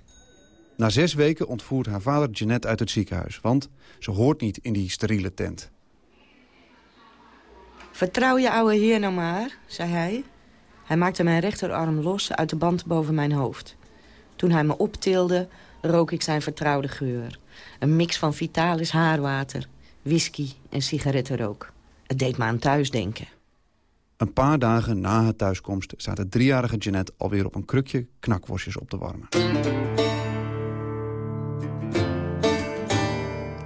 Na zes weken ontvoert haar vader Jeannette uit het ziekenhuis... want ze hoort niet in die steriele tent. Vertrouw je oude heer nou maar, zei hij. Hij maakte mijn rechterarm los uit de band boven mijn hoofd. Toen hij me optilde, rook ik zijn vertrouwde geur. Een mix van vitalis haarwater, whisky en sigarettenrook. Het deed me aan thuis denken. Een paar dagen na haar thuiskomst de driejarige Jeannette alweer op een krukje knakworstjes op te warmen.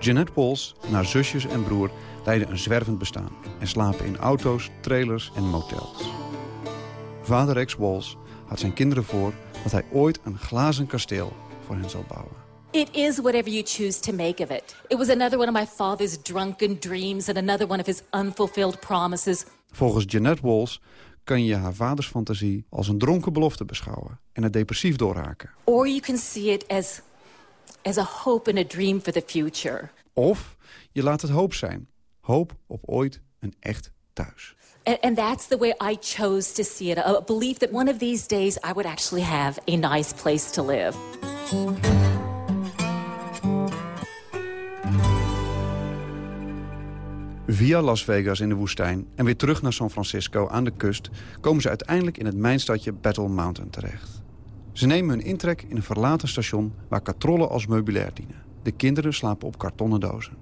Jeannette Pols en haar zusjes en broer leiden een zwervend bestaan... en slapen in auto's, trailers en motels. Vader Rex Walls had zijn kinderen voor dat hij ooit een glazen kasteel voor hen zal bouwen. It is whatever you choose to make of it. It was another one of my father's drunken dreams and another one of his unfulfilled promises. Volgens Jeanette Walls kan je haar vaders fantasie als een dronken belofte beschouwen en het depressief doorhaken. Or you can see it as, as a hope and a dream for the future. Of je laat het hoop zijn. Hoop op ooit een echt thuis. And, and that's the way I chose to see it. A belief that one of these days I would actually have a nice place to live. Via Las Vegas in de woestijn en weer terug naar San Francisco aan de kust... komen ze uiteindelijk in het mijnstadje Battle Mountain terecht. Ze nemen hun intrek in een verlaten station waar katrollen als meubilair dienen. De kinderen slapen op kartonnen dozen.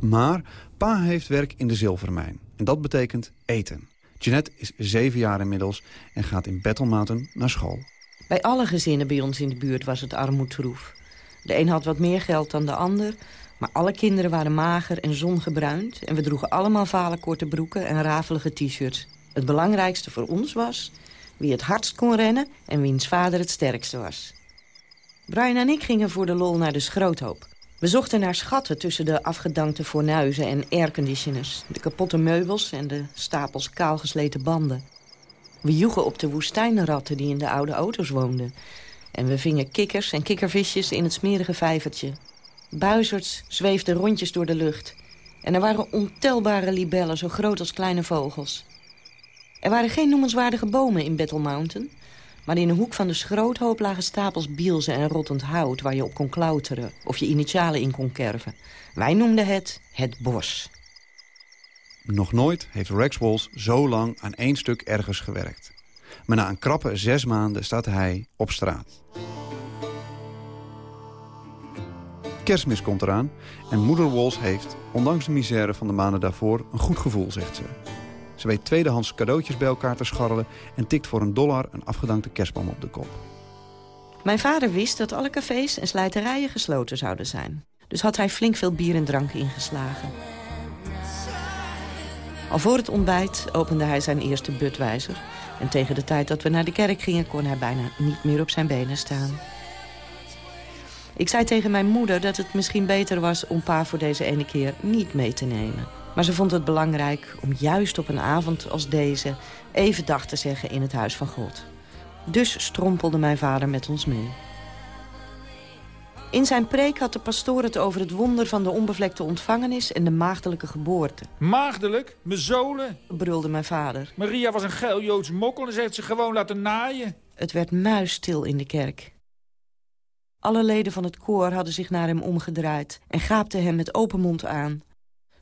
Maar pa heeft werk in de zilvermijn. En dat betekent eten. Jeanette is zeven jaar inmiddels en gaat in Battle naar school. Bij alle gezinnen bij ons in de buurt was het armoedtroef. De een had wat meer geld dan de ander... maar alle kinderen waren mager en zongebruind... en we droegen allemaal vale korte broeken en rafelige t-shirts. Het belangrijkste voor ons was wie het hardst kon rennen... en wiens vader het sterkste was. Brian en ik gingen voor de lol naar de schroothoop. We zochten naar schatten tussen de afgedankte fornuizen en airconditioners... de kapotte meubels en de stapels kaalgesleten banden. We joegen op de woestijnratten die in de oude auto's woonden. En we vingen kikkers en kikkervisjes in het smerige vijvertje. Buizerds zweefden rondjes door de lucht. En er waren ontelbare libellen zo groot als kleine vogels. Er waren geen noemenswaardige bomen in Battle Mountain... maar in een hoek van de schroothoop lagen stapels bielzen en rottend hout... waar je op kon klauteren of je initialen in kon kerven. Wij noemden het het bos. Nog nooit heeft Rex Walls zo lang aan één stuk ergens gewerkt. Maar na een krappe zes maanden staat hij op straat. Kerstmis komt eraan en moeder Walls heeft, ondanks de misère van de maanden daarvoor, een goed gevoel, zegt ze. Ze weet tweedehands cadeautjes bij elkaar te scharrelen... en tikt voor een dollar een afgedankte kerstboom op de kop. Mijn vader wist dat alle cafés en slijterijen gesloten zouden zijn. Dus had hij flink veel bier en drank ingeslagen. Al voor het ontbijt opende hij zijn eerste Budweiser. En tegen de tijd dat we naar de kerk gingen... kon hij bijna niet meer op zijn benen staan. Ik zei tegen mijn moeder dat het misschien beter was... om pa voor deze ene keer niet mee te nemen. Maar ze vond het belangrijk om juist op een avond als deze... even dag te zeggen in het huis van God. Dus strompelde mijn vader met ons mee. In zijn preek had de pastoor het over het wonder van de onbevlekte ontvangenis... en de maagdelijke geboorte. Maagdelijk? Zolen? brulde mijn vader. Maria was een geil Joods mokkel en ze heeft zich gewoon laten naaien. Het werd muisstil in de kerk. Alle leden van het koor hadden zich naar hem omgedraaid... en gaapten hem met open mond aan.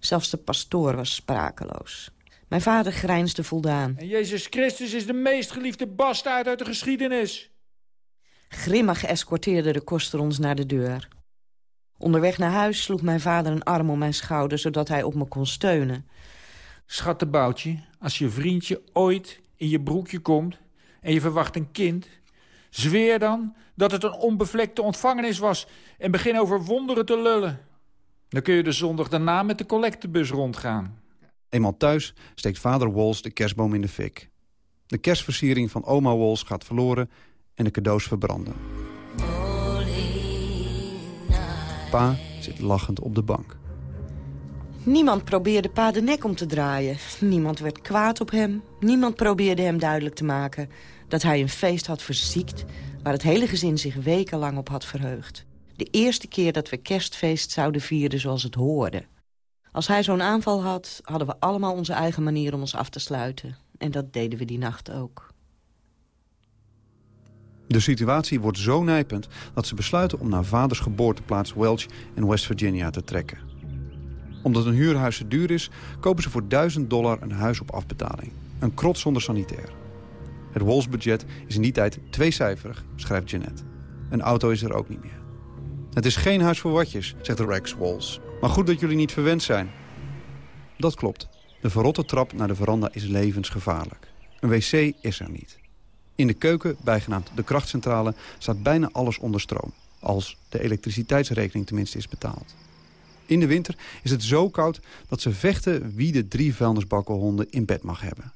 Zelfs de pastoor was sprakeloos. Mijn vader grijnsde voldaan. En Jezus Christus is de meest geliefde bastaard uit de geschiedenis. Grimmig escorteerde de koster ons naar de deur. Onderweg naar huis sloeg mijn vader een arm om mijn schouder... zodat hij op me kon steunen. Schattenboutje, als je vriendje ooit in je broekje komt... en je verwacht een kind... zweer dan dat het een onbevlekte ontvangenis was... en begin over wonderen te lullen. Dan kun je de zondag daarna met de collectebus rondgaan. Eenmaal thuis steekt vader Walls de kerstboom in de fik. De kerstversiering van oma Walls gaat verloren en de cadeaus verbranden. Pa zit lachend op de bank. Niemand probeerde pa de nek om te draaien. Niemand werd kwaad op hem. Niemand probeerde hem duidelijk te maken dat hij een feest had verziekt... waar het hele gezin zich wekenlang op had verheugd. De eerste keer dat we kerstfeest zouden vieren zoals het hoorde. Als hij zo'n aanval had, hadden we allemaal onze eigen manier om ons af te sluiten. En dat deden we die nacht ook. De situatie wordt zo nijpend dat ze besluiten om naar vaders geboorteplaats Welch in West Virginia te trekken. Omdat een huurhuis te duur is, kopen ze voor 1000 dollar een huis op afbetaling. Een krot zonder sanitair. Het Walls-budget is in die tijd tweecijferig, schrijft Jeanette. Een auto is er ook niet meer. Het is geen huis voor watjes, zegt Rex Walls. Maar goed dat jullie niet verwend zijn. Dat klopt. De verrotte trap naar de veranda is levensgevaarlijk. Een wc is er niet. In de keuken, bijgenaamd de krachtcentrale, staat bijna alles onder stroom. Als de elektriciteitsrekening tenminste is betaald. In de winter is het zo koud dat ze vechten wie de drie vuilnisbakkenhonden in bed mag hebben.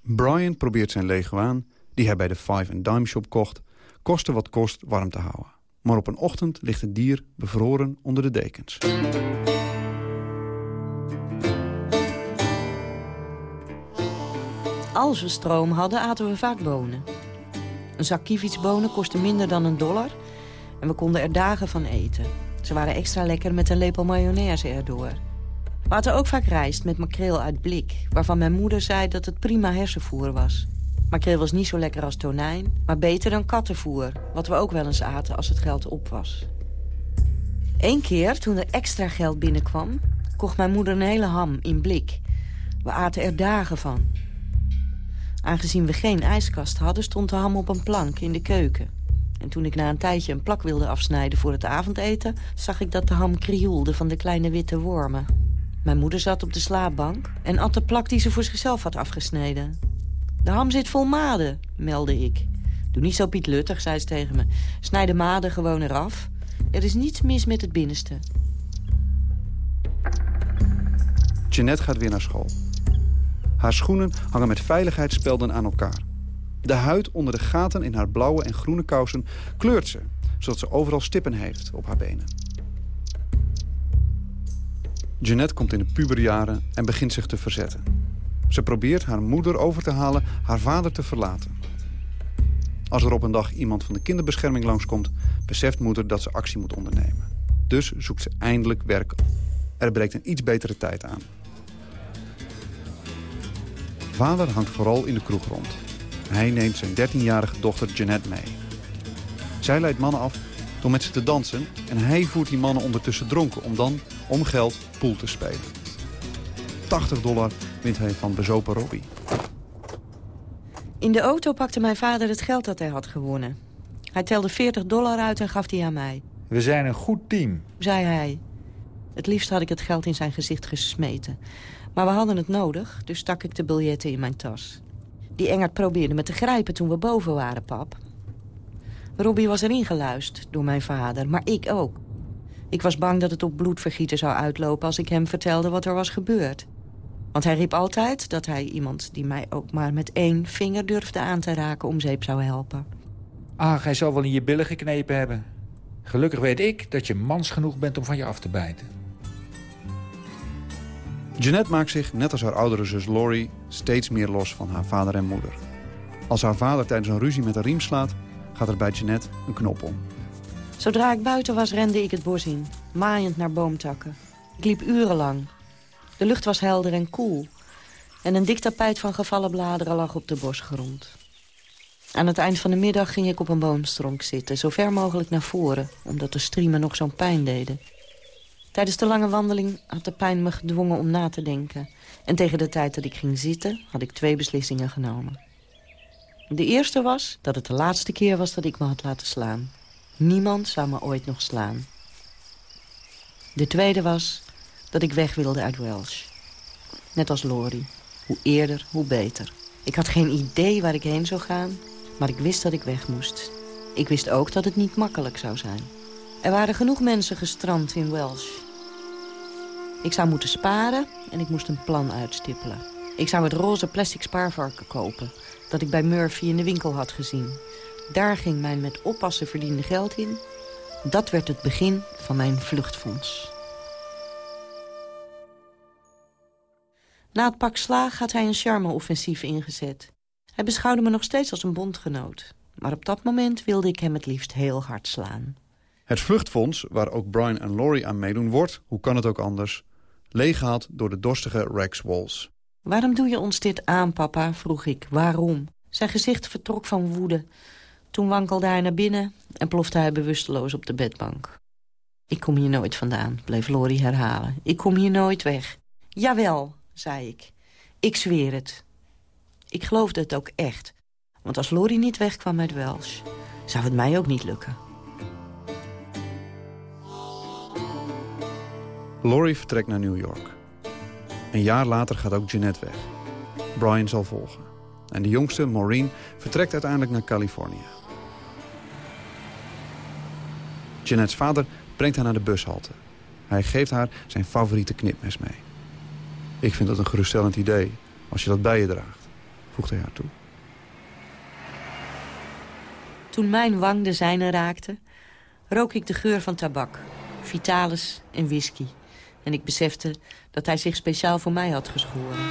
Brian probeert zijn Lego aan, die hij bij de Five and Dime Shop kocht, koste wat kost warm te houden. Maar op een ochtend ligt het dier bevroren onder de dekens. Als we stroom hadden, aten we vaak bonen. Een zak kievitsbonen kostte minder dan een dollar... en we konden er dagen van eten. Ze waren extra lekker met een lepel mayonaise erdoor. We aten ook vaak rijst met makreel uit blik... waarvan mijn moeder zei dat het prima hersenvoer was. Makreel was niet zo lekker als tonijn, maar beter dan kattenvoer... wat we ook wel eens aten als het geld op was. Eén keer, toen er extra geld binnenkwam... kocht mijn moeder een hele ham in blik. We aten er dagen van. Aangezien we geen ijskast hadden, stond de ham op een plank in de keuken. En toen ik na een tijdje een plak wilde afsnijden voor het avondeten... zag ik dat de ham krioelde van de kleine witte wormen. Mijn moeder zat op de slaapbank en at de plak die ze voor zichzelf had afgesneden. De ham zit vol maden, meldde ik. Doe niet zo pietluttig, zei ze tegen me. Snijd de maden gewoon eraf. Er is niets mis met het binnenste. Jeanette gaat weer naar school. Haar schoenen hangen met veiligheidsspelden aan elkaar. De huid onder de gaten in haar blauwe en groene kousen kleurt ze... zodat ze overal stippen heeft op haar benen. Jeanette komt in de puberjaren en begint zich te verzetten. Ze probeert haar moeder over te halen haar vader te verlaten. Als er op een dag iemand van de kinderbescherming langskomt... beseft moeder dat ze actie moet ondernemen. Dus zoekt ze eindelijk werk. Er breekt een iets betere tijd aan. Vader hangt vooral in de kroeg rond. Hij neemt zijn 13-jarige dochter Jeanette mee. Zij leidt mannen af door met ze te dansen... en hij voert die mannen ondertussen dronken om dan, om geld, pool te spelen. 80 dollar hij van bezopen Robbie. In de auto pakte mijn vader het geld dat hij had gewonnen. Hij telde 40 dollar uit en gaf die aan mij. We zijn een goed team, zei hij. Het liefst had ik het geld in zijn gezicht gesmeten. Maar we hadden het nodig, dus stak ik de biljetten in mijn tas. Die Engert probeerde me te grijpen toen we boven waren, pap. Robbie was erin geluisterd door mijn vader, maar ik ook. Ik was bang dat het op bloedvergieten zou uitlopen als ik hem vertelde wat er was gebeurd. Want hij riep altijd dat hij iemand die mij ook maar met één vinger durfde aan te raken om zeep zou helpen. Ah, hij zal wel in je billen geknepen hebben. Gelukkig weet ik dat je mans genoeg bent om van je af te bijten. Jeanette maakt zich, net als haar oudere zus Laurie, steeds meer los van haar vader en moeder. Als haar vader tijdens een ruzie met een riem slaat, gaat er bij Jeanette een knop om. Zodra ik buiten was, rende ik het bos in, maaiend naar boomtakken. Ik liep urenlang. De lucht was helder en koel. En een dik tapijt van gevallen bladeren lag op de bosgrond. Aan het eind van de middag ging ik op een boomstronk zitten, zo ver mogelijk naar voren, omdat de striemen nog zo'n pijn deden. Tijdens de lange wandeling had de pijn me gedwongen om na te denken. En tegen de tijd dat ik ging zitten, had ik twee beslissingen genomen. De eerste was dat het de laatste keer was dat ik me had laten slaan. Niemand zou me ooit nog slaan. De tweede was dat ik weg wilde uit Welsh. Net als Lori. Hoe eerder, hoe beter. Ik had geen idee waar ik heen zou gaan, maar ik wist dat ik weg moest. Ik wist ook dat het niet makkelijk zou zijn. Er waren genoeg mensen gestrand in Welsh. Ik zou moeten sparen en ik moest een plan uitstippelen. Ik zou het roze plastic spaarvarken kopen... dat ik bij Murphy in de winkel had gezien. Daar ging mijn met oppassen verdiende geld in. Dat werd het begin van mijn vluchtfonds. Na het pak slaag had hij een charme-offensief ingezet. Hij beschouwde me nog steeds als een bondgenoot. Maar op dat moment wilde ik hem het liefst heel hard slaan. Het vluchtfonds, waar ook Brian en Laurie aan meedoen, wordt, hoe kan het ook anders, leeggehaald door de dorstige Rex Walls. Waarom doe je ons dit aan, papa? vroeg ik. Waarom? Zijn gezicht vertrok van woede. Toen wankelde hij naar binnen en plofte hij bewusteloos op de bedbank. Ik kom hier nooit vandaan, bleef Laurie herhalen. Ik kom hier nooit weg. Jawel, zei ik. Ik zweer het. Ik geloofde het ook echt. Want als Laurie niet wegkwam uit Welsh, zou het mij ook niet lukken. Laurie vertrekt naar New York. Een jaar later gaat ook Jeanette weg. Brian zal volgen. En de jongste, Maureen, vertrekt uiteindelijk naar Californië. Jeanette's vader brengt haar naar de bushalte. Hij geeft haar zijn favoriete knipmes mee. Ik vind dat een geruststellend idee, als je dat bij je draagt, voegt hij haar toe. Toen mijn wang de zijne raakte, rook ik de geur van tabak, vitalis en whisky. En ik besefte dat hij zich speciaal voor mij had geschoren.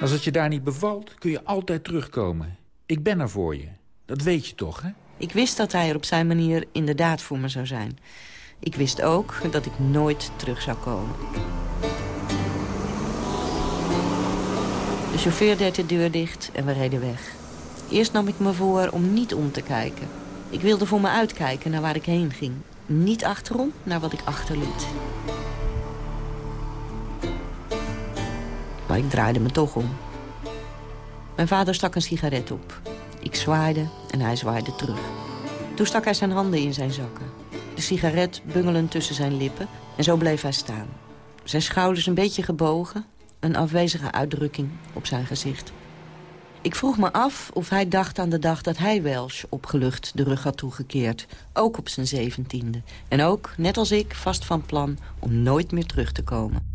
Als het je daar niet bevalt, kun je altijd terugkomen. Ik ben er voor je. Dat weet je toch, hè? Ik wist dat hij er op zijn manier inderdaad voor me zou zijn. Ik wist ook dat ik nooit terug zou komen. De chauffeur deed de deur dicht en we reden weg. Eerst nam ik me voor om niet om te kijken. Ik wilde voor me uitkijken naar waar ik heen ging. Niet achterom naar wat ik achterliet. Maar ik draaide me toch om. Mijn vader stak een sigaret op. Ik zwaaide en hij zwaaide terug. Toen stak hij zijn handen in zijn zakken. De sigaret bungelend tussen zijn lippen en zo bleef hij staan. Zijn schouders een beetje gebogen, een afwezige uitdrukking op zijn gezicht. Ik vroeg me af of hij dacht aan de dag dat hij Welsh opgelucht de rug had toegekeerd. Ook op zijn zeventiende. En ook, net als ik, vast van plan om nooit meer terug te komen.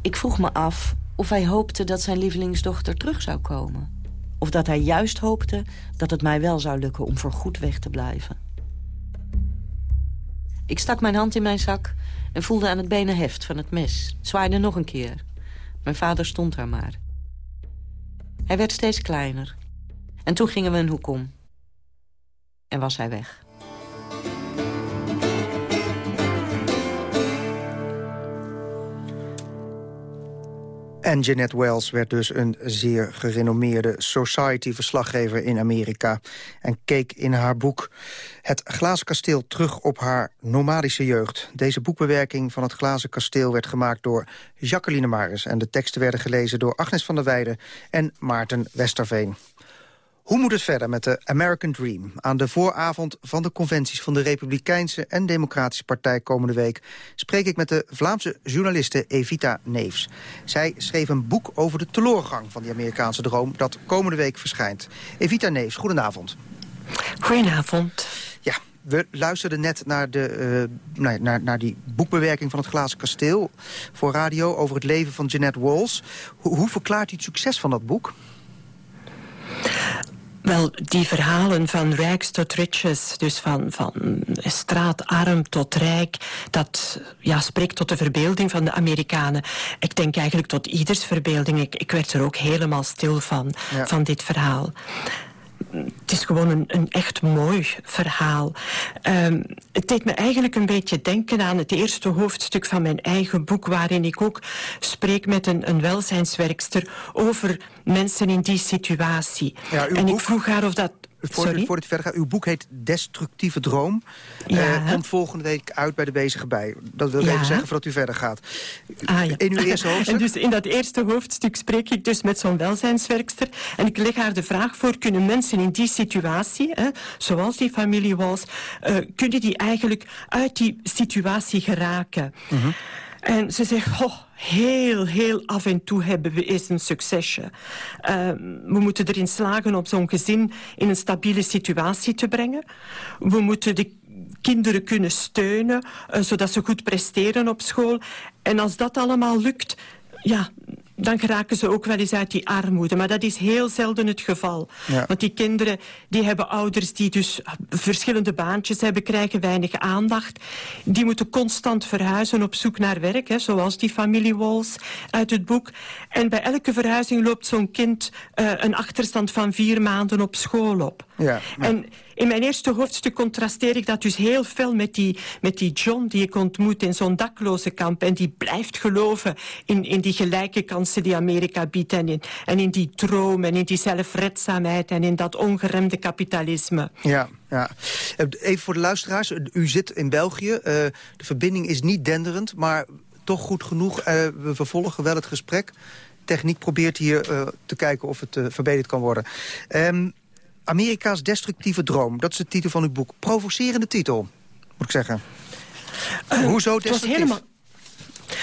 Ik vroeg me af of hij hoopte dat zijn lievelingsdochter terug zou komen. Of dat hij juist hoopte dat het mij wel zou lukken om voorgoed weg te blijven. Ik stak mijn hand in mijn zak en voelde aan het benen heft van het mes. Zwaaide nog een keer. Mijn vader stond daar maar. Hij werd steeds kleiner. En toen gingen we een hoek om. En was hij weg. En Jeanette Wells werd dus een zeer gerenommeerde Society-verslaggever in Amerika... en keek in haar boek Het Glazen Kasteel terug op haar nomadische jeugd. Deze boekbewerking van Het Glazen Kasteel werd gemaakt door Jacqueline Maris... en de teksten werden gelezen door Agnes van der Weijden en Maarten Westerveen. Hoe moet het verder met de American Dream? Aan de vooravond van de conventies van de Republikeinse en Democratische Partij komende week... spreek ik met de Vlaamse journaliste Evita Neefs. Zij schreef een boek over de teloorgang van die Amerikaanse droom... dat komende week verschijnt. Evita Neefs, goedenavond. Goedenavond. Ja, we luisterden net naar, de, uh, naar, naar die boekbewerking van het Glazen Kasteel... voor radio over het leven van Jeanette Walls. Hoe, hoe verklaart u het succes van dat boek? Wel, die verhalen van rijks tot riches, dus van, van straatarm tot rijk, dat ja, spreekt tot de verbeelding van de Amerikanen. Ik denk eigenlijk tot ieders verbeelding. Ik, ik werd er ook helemaal stil van, van dit verhaal het is gewoon een, een echt mooi verhaal. Um, het deed me eigenlijk een beetje denken aan het eerste hoofdstuk van mijn eigen boek... waarin ik ook spreek met een, een welzijnswerkster over mensen in die situatie. Ja, en ik vroeg haar of dat voor, voor het verder gaat, uw boek heet Destructieve Droom. Ja. Uh, komt volgende week uit bij de Bezige Bij. Dat wil ja. even zeggen voordat u verder gaat. Ah, ja. In uw eerste hoofdstuk? En dus in dat eerste hoofdstuk spreek ik dus met zo'n welzijnswerkster. En ik leg haar de vraag voor, kunnen mensen in die situatie, hè, zoals die familie was... Uh, kunnen die eigenlijk uit die situatie geraken? -huh. En ze zegt, oh, heel, heel af en toe hebben we eens een succesje. Uh, we moeten erin slagen om zo'n gezin in een stabiele situatie te brengen. We moeten de kinderen kunnen steunen, uh, zodat ze goed presteren op school. En als dat allemaal lukt, ja, dan geraken ze ook wel eens uit die armoede. Maar dat is heel zelden het geval. Ja. Want die kinderen die hebben ouders die dus verschillende baantjes hebben, krijgen weinig aandacht. Die moeten constant verhuizen op zoek naar werk, hè, zoals die familie Walls uit het boek. En bij elke verhuizing loopt zo'n kind uh, een achterstand van vier maanden op school op. Ja, maar... En in mijn eerste hoofdstuk contrasteer ik dat dus heel veel met die, met die John die ik ontmoet in zo'n dakloze kamp. En die blijft geloven in, in die gelijke kansen die Amerika biedt. En in, en in die droom en in die zelfredzaamheid en in dat ongeremde kapitalisme. Ja, ja. Even voor de luisteraars. U zit in België. Uh, de verbinding is niet denderend, maar toch goed genoeg. Uh, we vervolgen wel het gesprek. Techniek probeert hier uh, te kijken of het verbeterd kan worden. Um, Amerika's destructieve droom. Dat is de titel van uw boek. Provocerende titel, moet ik zeggen. Hoezo destructief? helemaal...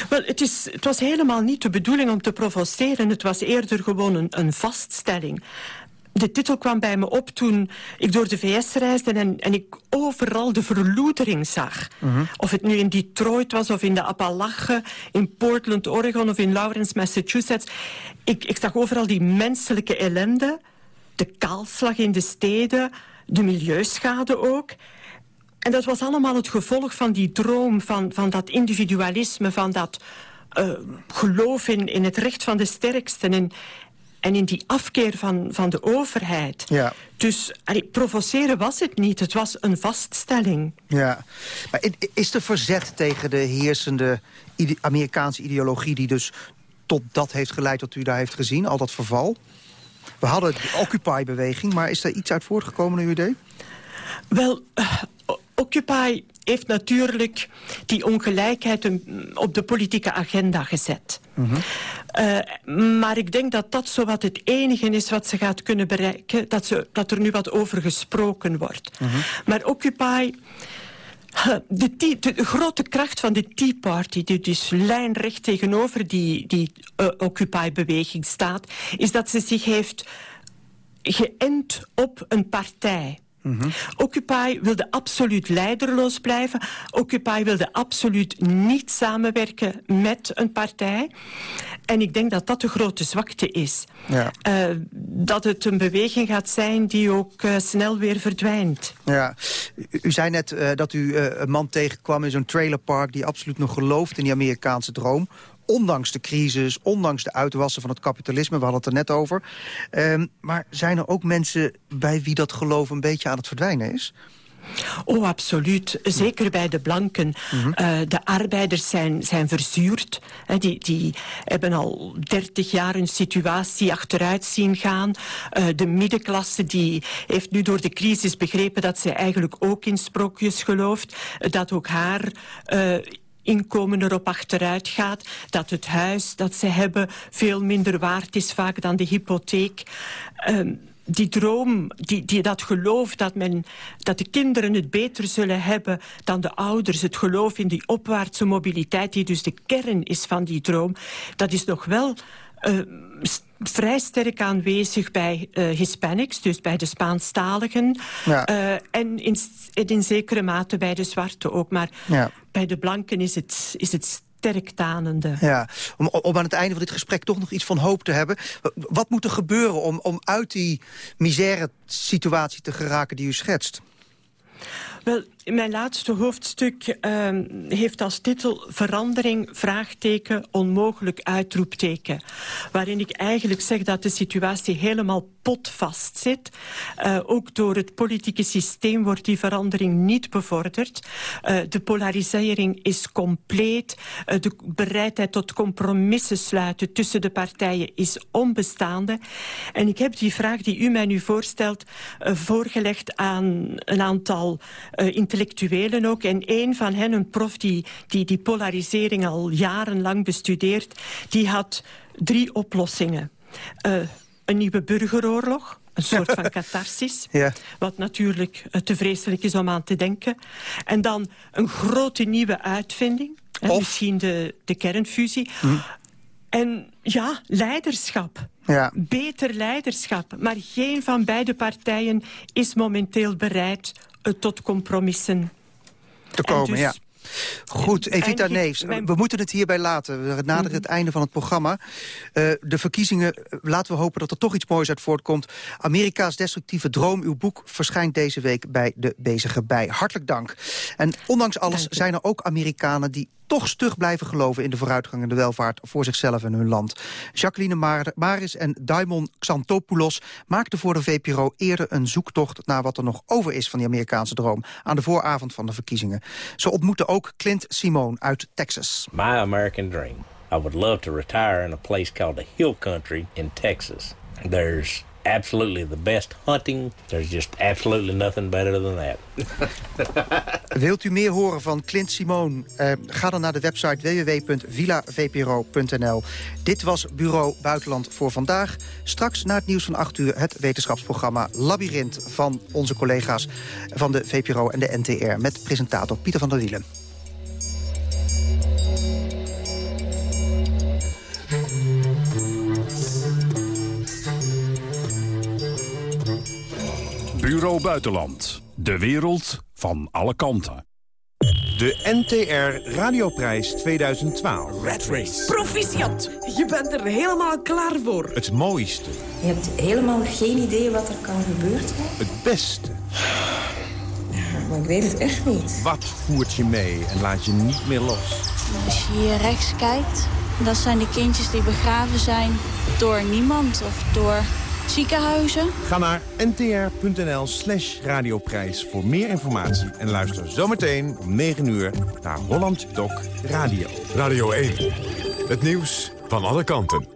Wel, het, is, het was helemaal niet de bedoeling om te provoceren. Het was eerder gewoon een, een vaststelling. De titel kwam bij me op toen ik door de VS reisde en, en ik overal de verloedering zag. Uh -huh. Of het nu in Detroit was of in de Appalachen, in Portland, Oregon of in Lawrence, Massachusetts. Ik, ik zag overal die menselijke ellende de kaalslag in de steden, de milieuschade ook. En dat was allemaal het gevolg van die droom, van, van dat individualisme, van dat uh, geloof in, in het recht van de sterksten en, en in die afkeer van, van de overheid. Ja. Dus allee, provoceren was het niet, het was een vaststelling. Ja, maar is er verzet tegen de heersende ide Amerikaanse ideologie... die dus tot dat heeft geleid wat u daar heeft gezien, al dat verval? We hadden de Occupy-beweging, maar is daar iets uit voortgekomen naar uw idee? Wel, uh, Occupy heeft natuurlijk die ongelijkheid op de politieke agenda gezet. -hmm. uh, maar ik denk dat dat zowat het enige is wat ze gaat kunnen bereiken... dat, ze, dat er nu wat over gesproken wordt. -hmm. Maar Occupy... De, tea, de, de, grote kracht van de Tea Party, die dus lijnrecht tegenover die, die uh, Occupy-beweging staat... is dat ze zich heeft geënt op een partij. Mm -hmm. Occupy wilde absoluut leiderloos blijven. Occupy wilde absoluut niet samenwerken met een partij. En ik denk dat dat de grote zwakte is. Ja. Uh, dat het een beweging gaat zijn die ook uh, snel weer verdwijnt. Ja. U, u zei net uh, dat u een man tegenkwam in zo'n trailerpark... die absoluut nog gelooft in die Amerikaanse droom ondanks de crisis, ondanks de uitwassen van het kapitalisme. We hadden het er net over. Um, maar zijn er ook mensen bij wie dat geloof een beetje aan het verdwijnen is? Oh, absoluut. Zeker bij de blanken. Mm -hmm. uh, de arbeiders zijn, zijn verzuurd. He, die, die hebben al dertig jaar een situatie achteruit zien gaan. Uh, de middenklasse die heeft nu door de crisis begrepen... dat ze eigenlijk ook in sprookjes gelooft. Dat ook haar... Uh, inkomen erop achteruit gaat. Dat het huis dat ze hebben veel minder waard is vaak dan de hypotheek. Um, die droom, die, die, dat geloof dat, men, dat de kinderen het beter zullen hebben dan de ouders, het geloof in die opwaartse mobiliteit, die dus de kern is van die droom, dat is nog wel uh, vrij sterk aanwezig bij uh, Hispanics, dus bij de Spaanstaligen. Ja. Uh, en in, in zekere mate bij de zwarte ook. Maar ja. bij de blanken is het, is het sterk tanende. Ja, om, om aan het einde van dit gesprek toch nog iets van hoop te hebben. Wat moet er gebeuren om, om uit die misère situatie te geraken die u schetst? Wel, mijn laatste hoofdstuk uh, heeft als titel Verandering, vraagteken, onmogelijk, uitroepteken. Waarin ik eigenlijk zeg dat de situatie helemaal potvast zit. Uh, ook door het politieke systeem wordt die verandering niet bevorderd. Uh, de polarisering is compleet. Uh, de bereidheid tot compromissen sluiten tussen de partijen is onbestaande. En ik heb die vraag die u mij nu voorstelt voorgelegd aan een aantal intellectuelen ook. En een van hen, een prof die die, die polarisering al jarenlang bestudeert... die had drie oplossingen. Uh, een nieuwe burgeroorlog, een soort van catharsis. Ja. Wat natuurlijk uh, te vreselijk is om aan te denken. En dan een grote nieuwe uitvinding. Misschien de, de kernfusie. Hm. En ja, leiderschap. Ja. Beter leiderschap. Maar geen van beide partijen is momenteel bereid tot compromissen te komen. dus, ja. Goed, Evita Neefs, we moeten het hierbij laten. We naderen -hmm. het einde van het programma. Uh, de verkiezingen, laten we hopen dat er toch iets moois uit voortkomt. Amerika's destructieve droom, uw boek, verschijnt deze week bij de Bezige Bij. Hartelijk dank. En ondanks alles zijn er ook Amerikanen die toch stug blijven geloven in de vooruitgang en de welvaart voor zichzelf en hun land. Jacqueline Mar Maris en Daimon Xantopoulos maakten voor de VPRO eerder een zoektocht naar wat er nog over is van die Amerikaanse droom aan de vooravond van de verkiezingen. Ze ontmoetten ook Clint Simone uit Texas. My American dream. I would love to retire in a place called the Hill Country in Texas. There's absolutely the best hunting. There's just absolutely nothing better than that. Wilt u meer horen van Clint Simon? Uh, ga dan naar de website www.villavpro.nl. Dit was Bureau Buitenland voor vandaag. Straks na het nieuws van 8 uur het wetenschapsprogramma Labyrinth... van onze collega's van de VPRO en de NTR... met presentator Pieter van der Wielen. Bureau Buitenland. De wereld van alle kanten. De NTR Radioprijs 2012. Red Race. Proficiat. Je bent er helemaal klaar voor. Het mooiste. Je hebt helemaal geen idee wat er kan gebeuren. Het beste. Maar ik weet het echt niet. Wat voert je mee en laat je niet meer los? Als je hier rechts kijkt, dat zijn de kindjes die begraven zijn door niemand of door ziekenhuizen. Ga naar ntr.nl slash radioprijs voor meer informatie. En luister zometeen om 9 uur naar Holland Doc Radio. Radio 1. Het nieuws van alle kanten.